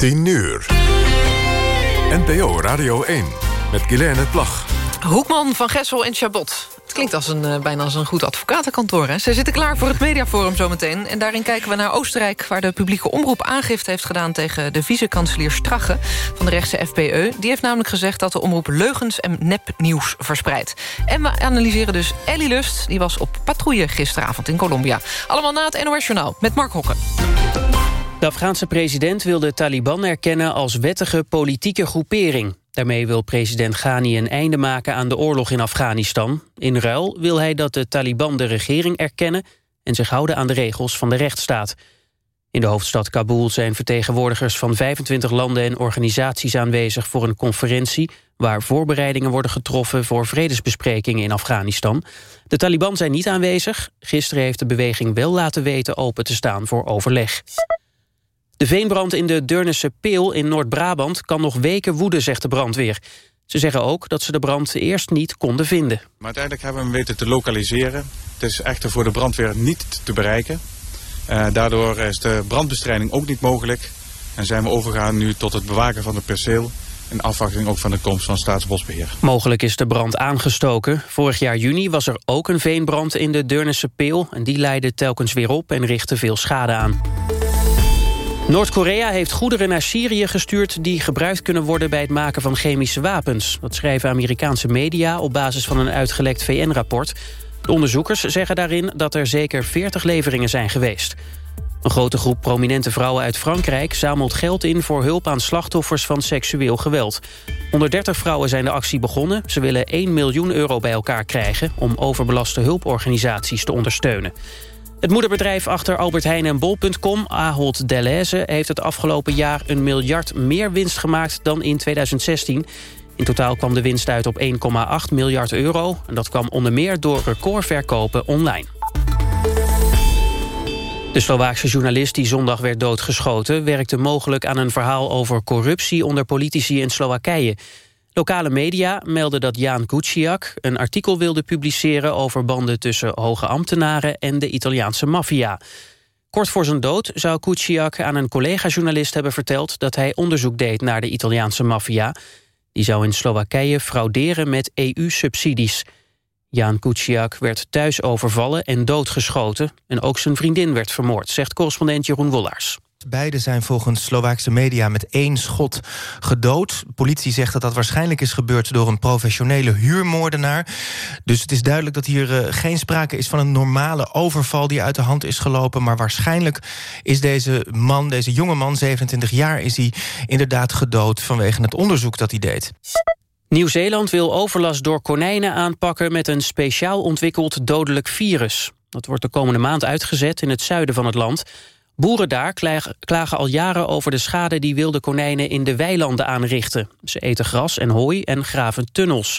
10 uur. NPO Radio 1 met Guilaine Plag. Hoekman, Van Gessel en Chabot. Het klinkt als een, uh, bijna als een goed advocatenkantoor. Hè? Ze zitten klaar voor het mediaforum zometeen. En daarin kijken we naar Oostenrijk... waar de publieke omroep aangifte heeft gedaan... tegen de vice-kanselier Strache van de rechtse FPE. Die heeft namelijk gezegd dat de omroep leugens en nepnieuws verspreidt. En we analyseren dus Ellie Lust. Die was op patrouille gisteravond in Colombia. Allemaal na het NOS Journaal met Mark Hokken. De Afghaanse president wil de Taliban erkennen als wettige politieke groepering. Daarmee wil president Ghani een einde maken aan de oorlog in Afghanistan. In ruil wil hij dat de Taliban de regering erkennen... en zich houden aan de regels van de rechtsstaat. In de hoofdstad Kabul zijn vertegenwoordigers van 25 landen en organisaties aanwezig voor een conferentie waar voorbereidingen worden getroffen voor vredesbesprekingen in Afghanistan. De Taliban zijn niet aanwezig. Gisteren heeft de beweging wel laten weten open te staan voor overleg. De veenbrand in de Deurnense Peel in Noord-Brabant kan nog weken woeden, zegt de brandweer. Ze zeggen ook dat ze de brand eerst niet konden vinden. Maar uiteindelijk hebben we hem weten te lokaliseren. Het is echter voor de brandweer niet te bereiken. Uh, daardoor is de brandbestrijding ook niet mogelijk. En zijn we overgegaan nu tot het bewaken van het perceel... in afwachting ook van de komst van Staatsbosbeheer. Mogelijk is de brand aangestoken. Vorig jaar juni was er ook een veenbrand in de Deurnense Peel... en die leidde telkens weer op en richtte veel schade aan. Noord-Korea heeft goederen naar Syrië gestuurd... die gebruikt kunnen worden bij het maken van chemische wapens. Dat schrijven Amerikaanse media op basis van een uitgelekt VN-rapport. De onderzoekers zeggen daarin dat er zeker 40 leveringen zijn geweest. Een grote groep prominente vrouwen uit Frankrijk zamelt geld in... voor hulp aan slachtoffers van seksueel geweld. 130 vrouwen zijn de actie begonnen. Ze willen 1 miljoen euro bij elkaar krijgen... om overbelaste hulporganisaties te ondersteunen. Het moederbedrijf achter Albert Heijn en Bol.com, Ahold Delhaize... heeft het afgelopen jaar een miljard meer winst gemaakt dan in 2016. In totaal kwam de winst uit op 1,8 miljard euro. En dat kwam onder meer door recordverkopen online. De Slovaakse journalist die zondag werd doodgeschoten... werkte mogelijk aan een verhaal over corruptie onder politici in Slowakije. Lokale media melden dat Jaan Kuciak een artikel wilde publiceren... over banden tussen hoge ambtenaren en de Italiaanse maffia. Kort voor zijn dood zou Kuciak aan een collega-journalist hebben verteld... dat hij onderzoek deed naar de Italiaanse maffia. Die zou in Slowakije frauderen met EU-subsidies. Jaan Kuciak werd thuis overvallen en doodgeschoten... en ook zijn vriendin werd vermoord, zegt correspondent Jeroen Wollaars. Beide zijn volgens Slovaakse media met één schot gedood. politie zegt dat dat waarschijnlijk is gebeurd door een professionele huurmoordenaar. Dus het is duidelijk dat hier uh, geen sprake is van een normale overval die uit de hand is gelopen. Maar waarschijnlijk is deze man, deze jonge man, 27 jaar, is hij inderdaad gedood vanwege het onderzoek dat hij deed. Nieuw-Zeeland wil overlast door konijnen aanpakken met een speciaal ontwikkeld dodelijk virus. Dat wordt de komende maand uitgezet in het zuiden van het land. Boeren daar klagen al jaren over de schade die wilde konijnen in de weilanden aanrichten. Ze eten gras en hooi en graven tunnels.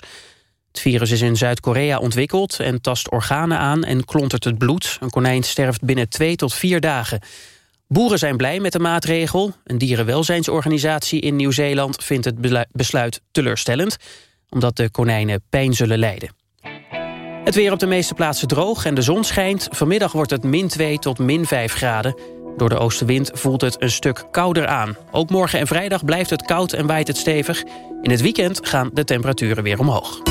Het virus is in Zuid-Korea ontwikkeld en tast organen aan en klontert het bloed. Een konijn sterft binnen twee tot vier dagen. Boeren zijn blij met de maatregel. Een dierenwelzijnsorganisatie in Nieuw-Zeeland vindt het besluit teleurstellend... omdat de konijnen pijn zullen lijden. Het weer op de meeste plaatsen droog en de zon schijnt. Vanmiddag wordt het min 2 tot min 5 graden. Door de oostenwind voelt het een stuk kouder aan. Ook morgen en vrijdag blijft het koud en waait het stevig. In het weekend gaan de temperaturen weer omhoog.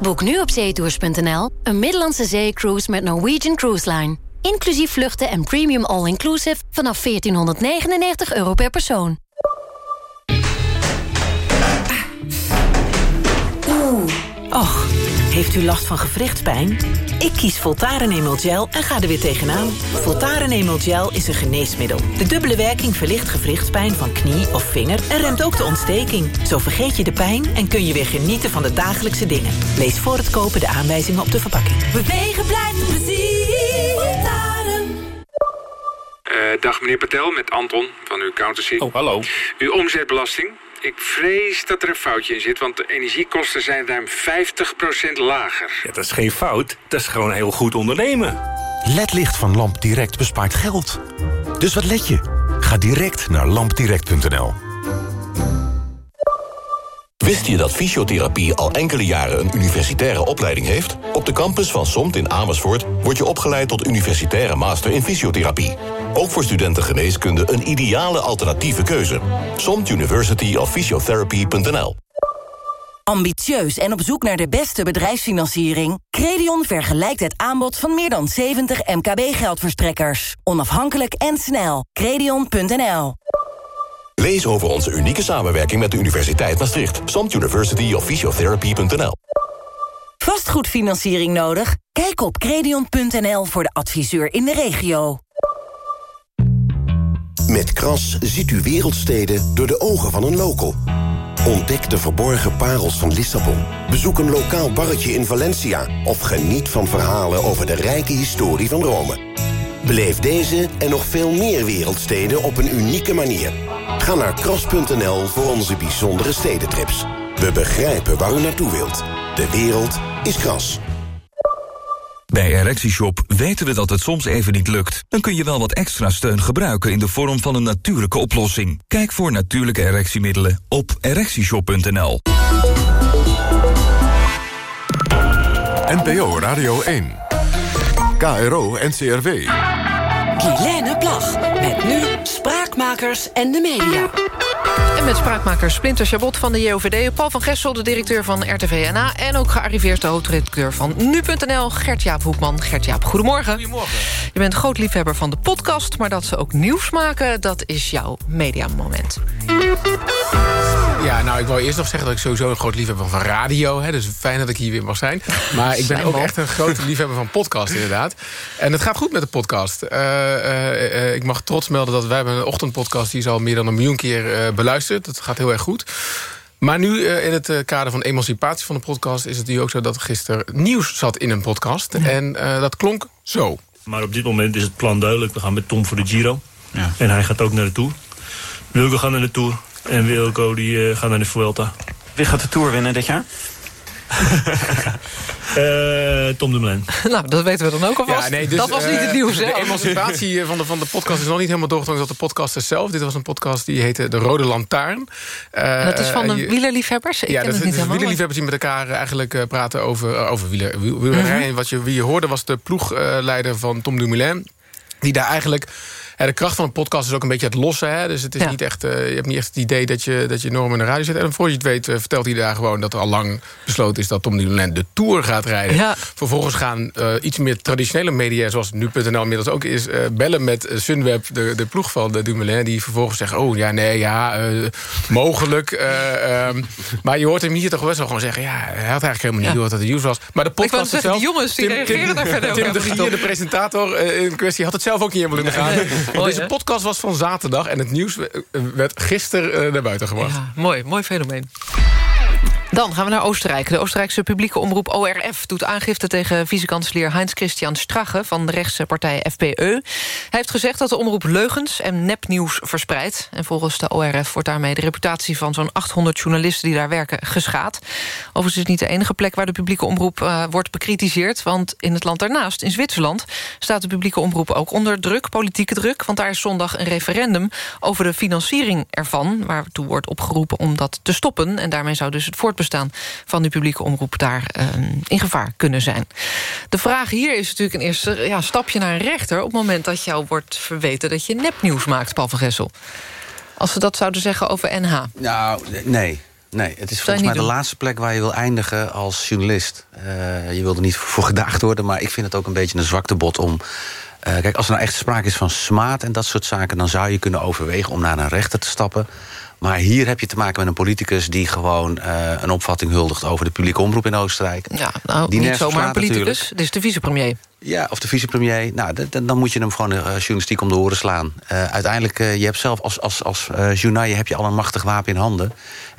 Boek nu op zeetours.nl een Middellandse zeecruise met Norwegian Cruise Line. Inclusief vluchten en premium all-inclusive vanaf 1499 euro per persoon. Oeh. Och. Heeft u last van gewrichtspijn? Ik kies Voltaren Emel Gel en ga er weer tegenaan. Voltaren Emel Gel is een geneesmiddel. De dubbele werking verlicht gewrichtspijn van knie of vinger... en remt ook de ontsteking. Zo vergeet je de pijn en kun je weer genieten van de dagelijkse dingen. Lees voor het kopen de aanwijzingen op de verpakking. Bewegen blijft plezier. Uh, dag meneer Patel, met Anton van uw accountancy. Oh, hallo. Uw omzetbelasting ik vrees dat er een foutje in zit, want de energiekosten zijn ruim 50% lager. Ja, dat is geen fout, dat is gewoon heel goed ondernemen. LED-licht van Lamp Direct bespaart geld. Dus wat let je? Ga direct naar lampdirect.nl. Wist je dat fysiotherapie al enkele jaren een universitaire opleiding heeft? Op de campus van SOMT in Amersfoort word je opgeleid tot universitaire master in fysiotherapie. Ook voor studenten geneeskunde een ideale alternatieve keuze. SOMT University of Physiotherapy.nl Ambitieus en op zoek naar de beste bedrijfsfinanciering? Credion vergelijkt het aanbod van meer dan 70 MKB-geldverstrekkers. Onafhankelijk en snel. Credion.nl Lees over onze unieke samenwerking met de Universiteit Maastricht. SOMT University of Physiotherapy.nl Vastgoedfinanciering nodig? Kijk op credion.nl voor de adviseur in de regio. Met Kras ziet u wereldsteden door de ogen van een local. Ontdek de verborgen parels van Lissabon. Bezoek een lokaal barretje in Valencia. Of geniet van verhalen over de rijke historie van Rome. Beleef deze en nog veel meer wereldsteden op een unieke manier. Ga naar kras.nl voor onze bijzondere stedentrips. We begrijpen waar u naartoe wilt. De wereld is kras. Bij ErectieShop weten we dat het soms even niet lukt. Dan kun je wel wat extra steun gebruiken in de vorm van een natuurlijke oplossing. Kijk voor natuurlijke erectiemiddelen op ErectieShop.nl. NPO Radio 1. KRO NCRW. Guilaine Plag. Met nu Spraakmakers en de Media. En met spraakmaker Splinter Chabot van de JOVD... Paul van Gessel, de directeur van RTV-NA... en ook gearriveerd de hoofdredacteur van Nu.nl... Gert-Jaap Hoekman. Gert-Jaap, goedemorgen. Goedemorgen. Je bent groot liefhebber van de podcast... maar dat ze ook nieuws maken, dat is jouw mediamoment. Ja, nou, ik wil eerst nog zeggen dat ik sowieso een groot liefhebber van radio. Hè, dus fijn dat ik hier weer mag zijn. Maar ik ben ook echt een grote liefhebber van podcast, inderdaad. En het gaat goed met de podcast. Eh, eh, eh, ik mag trots melden dat wij hebben een ochtendpodcast... die is al meer dan een miljoen keer beluisterd. Dat gaat heel erg goed. Maar nu eh, in het eh, kader van emancipatie van de podcast... is het nu ook zo dat gisteren nieuws zat in een podcast. En eh, dat klonk zo. Maar op dit moment is het plan duidelijk. We gaan met Tom voor de Giro. En hij gaat ook naar de Tour. Wilco gaat naar de Tour. En Wilco die, eh, gaat naar de Vuelta. Wie gaat de Tour winnen dit jaar? Eh, Tom Dumoulin. nou, dat weten we dan ook alvast. Ja, nee, dus, dat was niet eh, het nieuws? De emancipatie van de, van de podcast is nog niet helemaal doorgedrongen tot de podcasters zelf. Dit was een podcast die heette De Rode Lantaarn. Eh, dat is van de wielerliefhebbers? Ik ja, ken dat het is niet helemaal. wielerliefhebbers die met elkaar eigenlijk eh, praten over, over wieler, wielerij. Mhm. Wat je, wie je hoorde was de ploegleider van Tom Dumoulin. Die daar eigenlijk... de kracht van een podcast is ook een beetje het lossen. Hè? Dus het is Ja. niet echt, eh, je hebt niet echt het idee dat je, dat je enorm in de radio zit. En voor je het weet eh, vertelt hij daar gewoon dat er al lang besloten is... dat Tom Dumoulin de Tour gaat rijden. Ja. Vervolgens gaan eh, iets meer traditionele media, zoals nu.nl inmiddels ook is... bellen met Sunweb, de, de ploeg van de Dumoulin... die vervolgens zeggen, oh ja, nee, ja, mogelijk. eh, ehm, maar je hoort hem hier toch best wel gewoon zeggen... ja, hij had eigenlijk helemaal niet door dat het nieuws was. Maar de podcast zelf... die jongens die reageren daar verder Tim de Gier, de presentator in kwestie, had het zelf ook niet helemaal in de gaten. Deze podcast was van zaterdag... en het nieuws werd gisteren eh, naar buiten gebracht. Ja, mooi, mooi fenomeen. Dan gaan we naar Oostenrijk. De Oostenrijkse publieke omroep ORF doet aangifte tegen vicekanselier Heinz-Christian Strache van de rechtse partij FPE. Hij heeft gezegd dat de omroep leugens en nepnieuws verspreidt. En volgens de ORF wordt daarmee de reputatie van zo'n 800 journalisten die daar werken geschaad. Overigens is het niet de enige plek waar de publieke omroep eh, wordt bekritiseerd. Want in het land daarnaast, in Zwitserland, staat de publieke omroep ook onder druk, politieke druk. Want daar is zondag een referendum over de financiering ervan, waartoe wordt opgeroepen om dat te stoppen. En daarmee zou dus het voortbestaan van de publieke omroep daar eh, in gevaar kunnen zijn. De vraag hier is natuurlijk een eerste ja, stapje naar een rechter... op het moment dat jou wordt verweten dat je nepnieuws maakt, Paul van Gessel. Als ze dat zouden zeggen over NH. Nou, nee. Nee, het is volgens mij de doen? laatste plek waar je wil eindigen als journalist. Eh, je wil er niet voor gedaagd worden, maar ik vind het ook een beetje een zwaktebod om... eh, kijk, als er nou echt sprake is van smaad en dat soort zaken... dan zou je kunnen overwegen om naar een rechter te stappen. Maar hier heb je te maken met een politicus... die gewoon eh, een opvatting huldigt over de publieke omroep in Oostenrijk. Ja, nou, Die niet zomaar een politicus. natuurlijk. Dit is de vicepremier. Ja, of de vicepremier. Nou, dan moet je hem gewoon eh, journalistiek om de oren slaan. Eh, uiteindelijk, je hebt zelf als, als, als heb je al een machtig wapen in handen.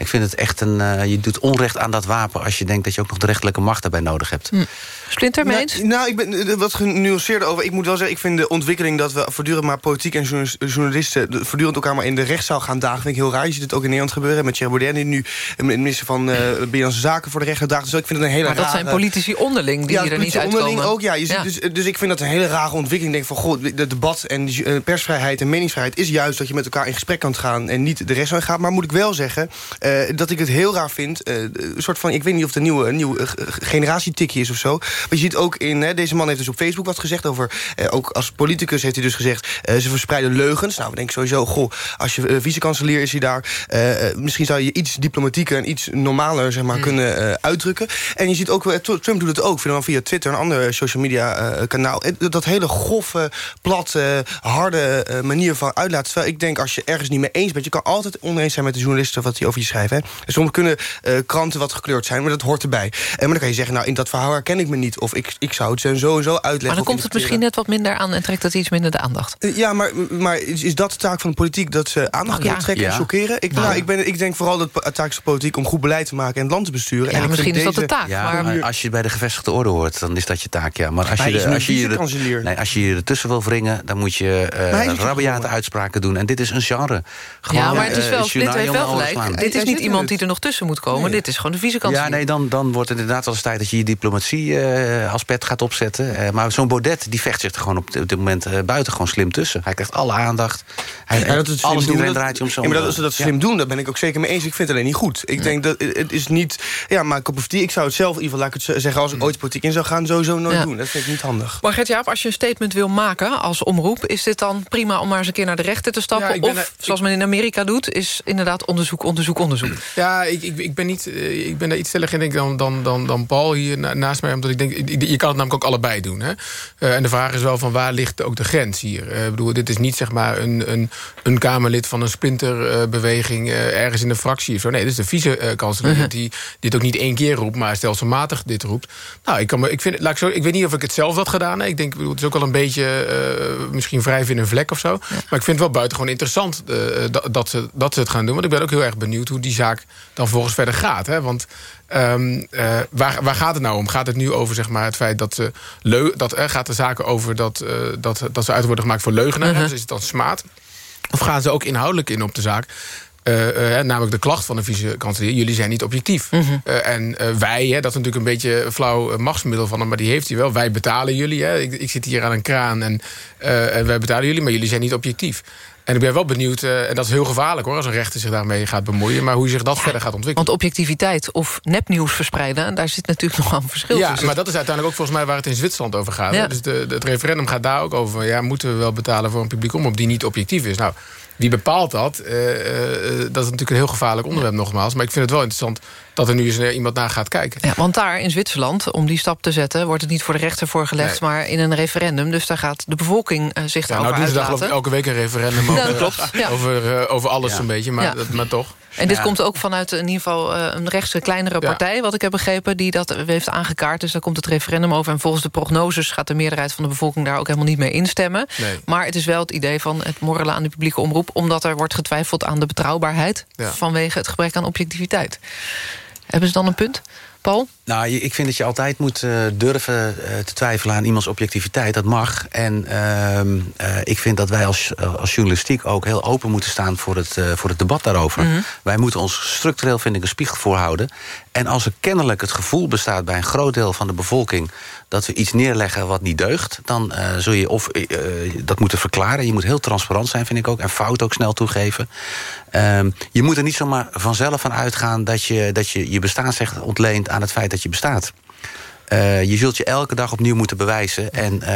Ik vind het echt een... eh, je doet onrecht aan dat wapen... als je denkt dat je ook nog de rechterlijke macht daarbij nodig hebt. Hm. Splinter, mee eens? Nou, nou, ik ben er wat genuanceerder over. Ik moet wel zeggen, ik vind de ontwikkeling... dat we voortdurend maar politiek en journalis- journalisten... de- voortdurend elkaar maar in de rechtszaal gaan dagen... vind ik heel raar. Je ziet het ook in Nederland gebeuren. Met Thierry Baudet die nu een minister van eh Binnenlandse Zaken... voor de rechter daagt. Dus ik vind het een hele Maar dat rare... zijn politici onderling die ja, er niet politie onderling uitkomen. ook. Ja, je ziet Ja. dus dus, ik vind dat een hele rare ontwikkeling. Ik denk van, goh, het debat en uh, persvrijheid en meningsvrijheid... is juist dat je met elkaar in gesprek kan gaan en niet de rest gaat. Maar moet ik wel zeggen uh, dat ik het heel raar vind. Uh, een soort van, ik weet niet of het een nieuwe, een nieuwe generatietikje is of zo. Maar je ziet ook in, hè, deze man heeft dus op Facebook wat gezegd over... ook als politicus heeft hij dus gezegd, ze verspreiden leugens. Nou, we denken sowieso, goh, als je vicekanselier is hij daar... misschien zou je iets diplomatieker en iets normaler zeg maar, mm. kunnen uitdrukken. En je ziet ook, Trump doet het ook, via Twitter, een ander social media kanaal. Dat hele grove, platte, harde manier van uitlaten. Terwijl ik denk, als je ergens niet mee eens bent... je kan altijd oneens zijn met de journalisten wat die over je schrijven. Hè. Soms kunnen uh, kranten wat gekleurd zijn, maar dat hoort erbij. En maar dan kan je zeggen, nou, in dat verhaal herken ik me niet. Of ik, ik zou het zo en zo uitleggen. Maar dan komt het misschien net wat minder aan... en trekt het iets minder de aandacht. Uh, ja, maar, maar is, is, dat de taak van de politiek... dat ze aandacht oh, ja. trekken ja. en chockeren? Ik, nou. nou, ik, ben, ik denk vooral dat het taak is de politiek... om goed beleid te maken en het land te besturen. Ja, en misschien is dat de taak. Ja, maar... als je bij de gevestigde orde hoort, dan is dat je taak, ja. Maar als je, de, als je, je, nee, als je je ertussen wil wringen... dan moet je uh, rabiate uitspraken doen. En dit is een genre. Gewoon, ja, maar het is wel, dit heeft wel gelijk. Dit is niet iemand die er nog tussen moet komen. Dit is gewoon de vice Ja, nee, dan, dan wordt het inderdaad wel eens tijd... dat je je diplomatie uh, als pet gaat opzetten. Uh, maar zo'n Baudet, die vecht zich er gewoon op dit moment uh, buiten gewoon slim tussen. Hij krijgt alle aandacht. Hij, ja, dat het alles iedereen draait om zo. Ja, maar dat, als ze dat slim doen, daar ben ik ook zeker mee eens. Ik vind het alleen niet goed. Ik denk dat het is niet... Ja, maar of die, ik zou het zelf, in ieder geval, laat ik het zeggen... als ik ooit politiek in zou gaan, sowieso nooit doen. Dat vind ik niet handig. Maar Gert-Jaap, als je een statement wil maken als omroep... is dit dan prima om maar eens een keer naar de rechter te stappen? of, zoals men in Amerika doet, is inderdaad onderzoek, onderzoek, onderzoek. Ja, ik, ik, ik ben, niet, eh, ik ben daar iets stelliger in dan, dan, dan, dan Paul hier naast mij. Omdat ik denk, je kan het namelijk ook allebei doen. Hè? Uh, en de vraag is wel van waar ligt ook de grens hier? Uh, bedoel, dit is niet zeg maar een, een, een Kamerlid van een splinterbeweging... ergens in een fractie of zo. Nee, dit is de vice-kanselier -huh. die dit ook niet één keer roept... maar stelselmatig dit roept. Nou, ik, kan me, ik, vind, laat ik, zo, ik weet niet of ik het zelf had gedaan. Hè? Ik denk, bedoel, het is ook wel een beetje misschien wrijven in een vlek of zo. Maar ik vind het wel buitengewoon interessant dat, ze, dat ze het gaan doen. Want ik ben ook heel erg benieuwd hoe die zaak dan volgens verder gaat. Hè? Want um, uh, waar, waar gaat het nou om? Gaat het nu over zeg maar, het feit dat ze... Leu dat, uh, gaat de zaken over dat, uh, dat, dat ze uit worden gemaakt voor leugenaars? -huh. Dus is het dan smaad? Of gaan ze ook inhoudelijk in op de zaak? Uh, uh, namelijk de klacht van de vice-kanselier. Jullie zijn niet objectief. Uh -huh. en wij, hè, dat is natuurlijk een beetje een flauw machtsmiddel van hem... maar die heeft hij wel. Wij betalen jullie. Hè. Ik, ik zit hier aan een kraan en, en wij betalen jullie... maar jullie zijn niet objectief. En ik ben wel benieuwd, uh, en dat is heel gevaarlijk hoor... als een rechter zich daarmee gaat bemoeien... maar hoe zich dat verder gaat ontwikkelen. Want objectiviteit of nepnieuws verspreiden... daar zit natuurlijk nog een verschil ja, tussen. maar dat is uiteindelijk ook volgens mij waar het in Zwitserland over gaat. Ja. Dus de, het referendum gaat daar ook over... ja, moeten we wel betalen voor een publiek omroep die niet objectief is? Nou, wie bepaalt dat? Uh, uh, dat is natuurlijk een heel gevaarlijk onderwerp nogmaals. Maar ik vind het wel interessant dat er nu eens iemand naar gaat kijken. Ja, want daar in Zwitserland, om die stap te zetten... wordt het niet voor de rechter voorgelegd, nee. maar in een referendum. Dus daar gaat de bevolking uh, zich ja, nou, doen ze daar geloof ik elke week een referendum over. Ja. over, over alles een beetje, maar, dat, maar toch. En dit komt ook vanuit in ieder geval een rechtse kleinere partij... wat ik heb begrepen, die dat heeft aangekaart. Dus daar komt het referendum over. En volgens de prognoses gaat de meerderheid van de bevolking... daar ook helemaal niet mee instemmen. Nee. Maar het is wel het idee van het morrelen aan de publieke omroep... omdat er wordt getwijfeld aan de betrouwbaarheid... vanwege het gebrek aan objectiviteit. Hebben ze dan een punt? Paul? Nou, ik vind dat je altijd moet uh, durven uh, te twijfelen aan iemands objectiviteit. Dat mag. En uh, ik vind dat wij als, als journalistiek ook heel open moeten staan... voor het, voor het debat daarover. Mm -hmm. Wij moeten ons structureel, vind ik, een spiegel voorhouden. En als er kennelijk het gevoel bestaat bij een groot deel van de bevolking... dat we iets neerleggen wat niet deugt... dan zul je of dat moeten verklaren. Je moet heel transparant zijn, vind ik ook. En fout ook snel toegeven. Ehm, je moet er niet zomaar vanzelf van uitgaan... dat je dat je, je bestaansrecht ontleent aan het feit dat je bestaat. Uh, je zult je elke dag opnieuw moeten bewijzen. En uh,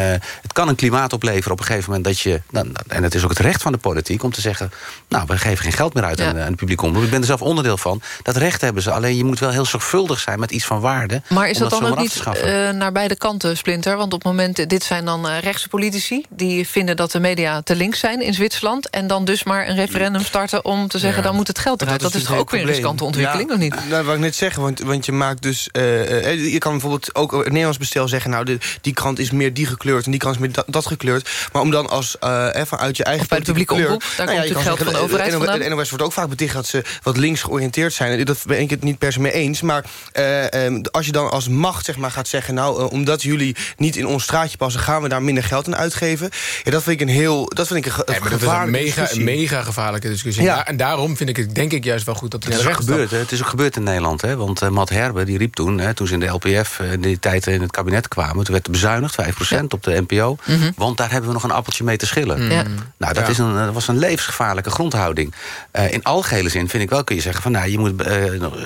het kan een klimaat opleveren op een gegeven moment dat je... Nou, en het is ook het recht van de politiek om te zeggen... nou, we geven geen geld meer uit ja. aan, aan het publiek omroep. Ik ben er zelf onderdeel van. Dat recht hebben ze. Alleen je moet wel heel zorgvuldig zijn met iets van waarde. Maar is dat, dat dan ook niet uh, naar beide kanten, Splinter? Want op het moment, dit zijn dan rechtse politici... die vinden dat de media te links zijn in Zwitserland... en dan dus maar een referendum starten om te zeggen... Ja. dan moet het geld eruit. Dat is, dat is toch ook weer een riskante ontwikkeling, ja, of niet? Nou, wat ik net zeggen, want, want je maakt dus... je kan bijvoorbeeld ook het Nederlands bestel zeggen... nou, de, die krant is meer die gekleurd en die krant is meer dat, dat gekleurd. Maar om dan als uh, even uit je eigen of bij de publieke kleur, omroep, daar nou, komt ja, geld van de overheid de, de, de NOS wordt ook vaak beticht dat ze wat links georiënteerd zijn. Dat ben ik het niet per se mee eens. Maar uh, um, als je dan als macht zeg maar, gaat zeggen... nou, uh, omdat jullie niet in ons straatje passen... gaan we daar minder geld aan uitgeven. Ja, dat vind ik een heel dat vind ik een, nee, maar dat is een mega, een mega gevaarlijke discussie. Ja. En daarom vind ik het denk ik juist wel goed dat het, het is ook gebeurd. Hè? Het is ook gebeurd in Nederland. Hè? Want uh, Matt Herbe die riep toen, hè, toen ze in de LPF... Uh, die, tijd in het kabinet kwamen... toen werd er bezuinigd, 5% op de NPO. Mhm. Want daar hebben we nog een appeltje mee te schillen. Ja. Nou, dat, Ja. is een, dat was een levensgevaarlijke grondhouding. Eh, in algehele zin vind ik wel, kun je zeggen... van nou, je moet eh,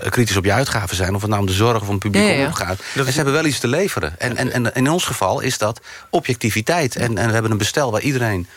kritisch op je uitgaven zijn... of het nou om de zorg of om publiek Ja, gaat. En ze hebben wel iets te leveren. En, en, en in ons geval is dat objectiviteit. En, en we hebben een bestel waar iedereen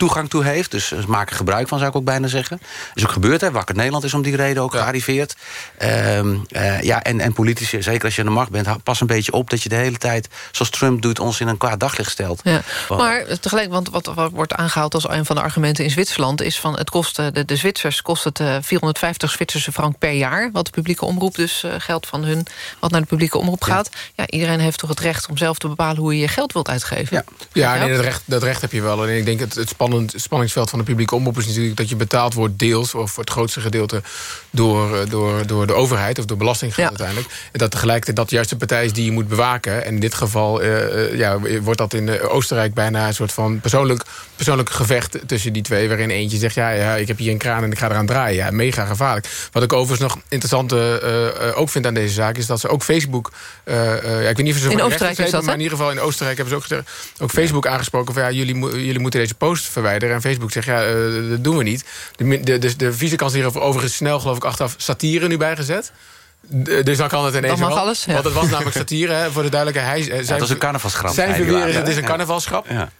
toegang toe heeft. Dus ze maken gebruik van, zou ik ook bijna zeggen. is ook gebeurd, hè. Wakker Nederland is om die reden ook gearriveerd. Ehm, eh, ja, en, en politici, zeker als je aan de macht bent... pas een beetje op dat je de hele tijd, zoals Trump doet... ons in een kwaad daglicht stelt. Ja. Want- Maar tegelijk, want wat, wat wordt aangehaald als een van de argumenten in Zwitserland... is van het kost, eh, de, de Zwitsers kost het eh, 450 Zwitserse frank per jaar... wat de publieke omroep dus eh, geld van hun, wat naar de publieke omroep gaat. Ja, iedereen heeft toch het recht om zelf te bepalen... hoe je je geld wilt uitgeven. Ja. Ja, nee, dat, recht, dat recht heb je wel. En ik denk het, het spannend, spanningsveld van de publieke omroep is natuurlijk dat je betaald wordt deels, of voor het grootste gedeelte, door, eh, door, door de overheid of door belastinggeld uiteindelijk. En dat tegelijkertijd dat juist de partij is die je moet bewaken. En in dit geval eh, eh, ja, wordt dat in Oostenrijk bijna een soort van persoonlijk, persoonlijk gevecht tussen die twee. Waarin eentje zegt, ja, ja, ik heb hier een kraan en ik ga eraan draaien. Ja, mega gevaarlijk. Wat ik overigens nog interessant ook vind aan deze zaak, is dat ze ook Facebook. ja, ik weet niet of ze In Oostenrijk is dat, maar in ieder geval in Oostenrijk hebben ze ook, gezegd- ook Facebook aangesproken van ja, jullie, jullie moeten deze post verwijderen. En Facebook zegt ja, eh, dat doen we niet. De, de, de, de vicekanselier heeft overigens snel, geloof ik, achteraf satire nu bijgezet. Dus dan kan het ineens Dan mag wel. alles, ja. Want het was namelijk satire, hè, voor de duidelijkheid. Hij, eh, Ja, dat is een carnavalsgrap. Zijn verweer is, het is een carnavalsgrap. Ja.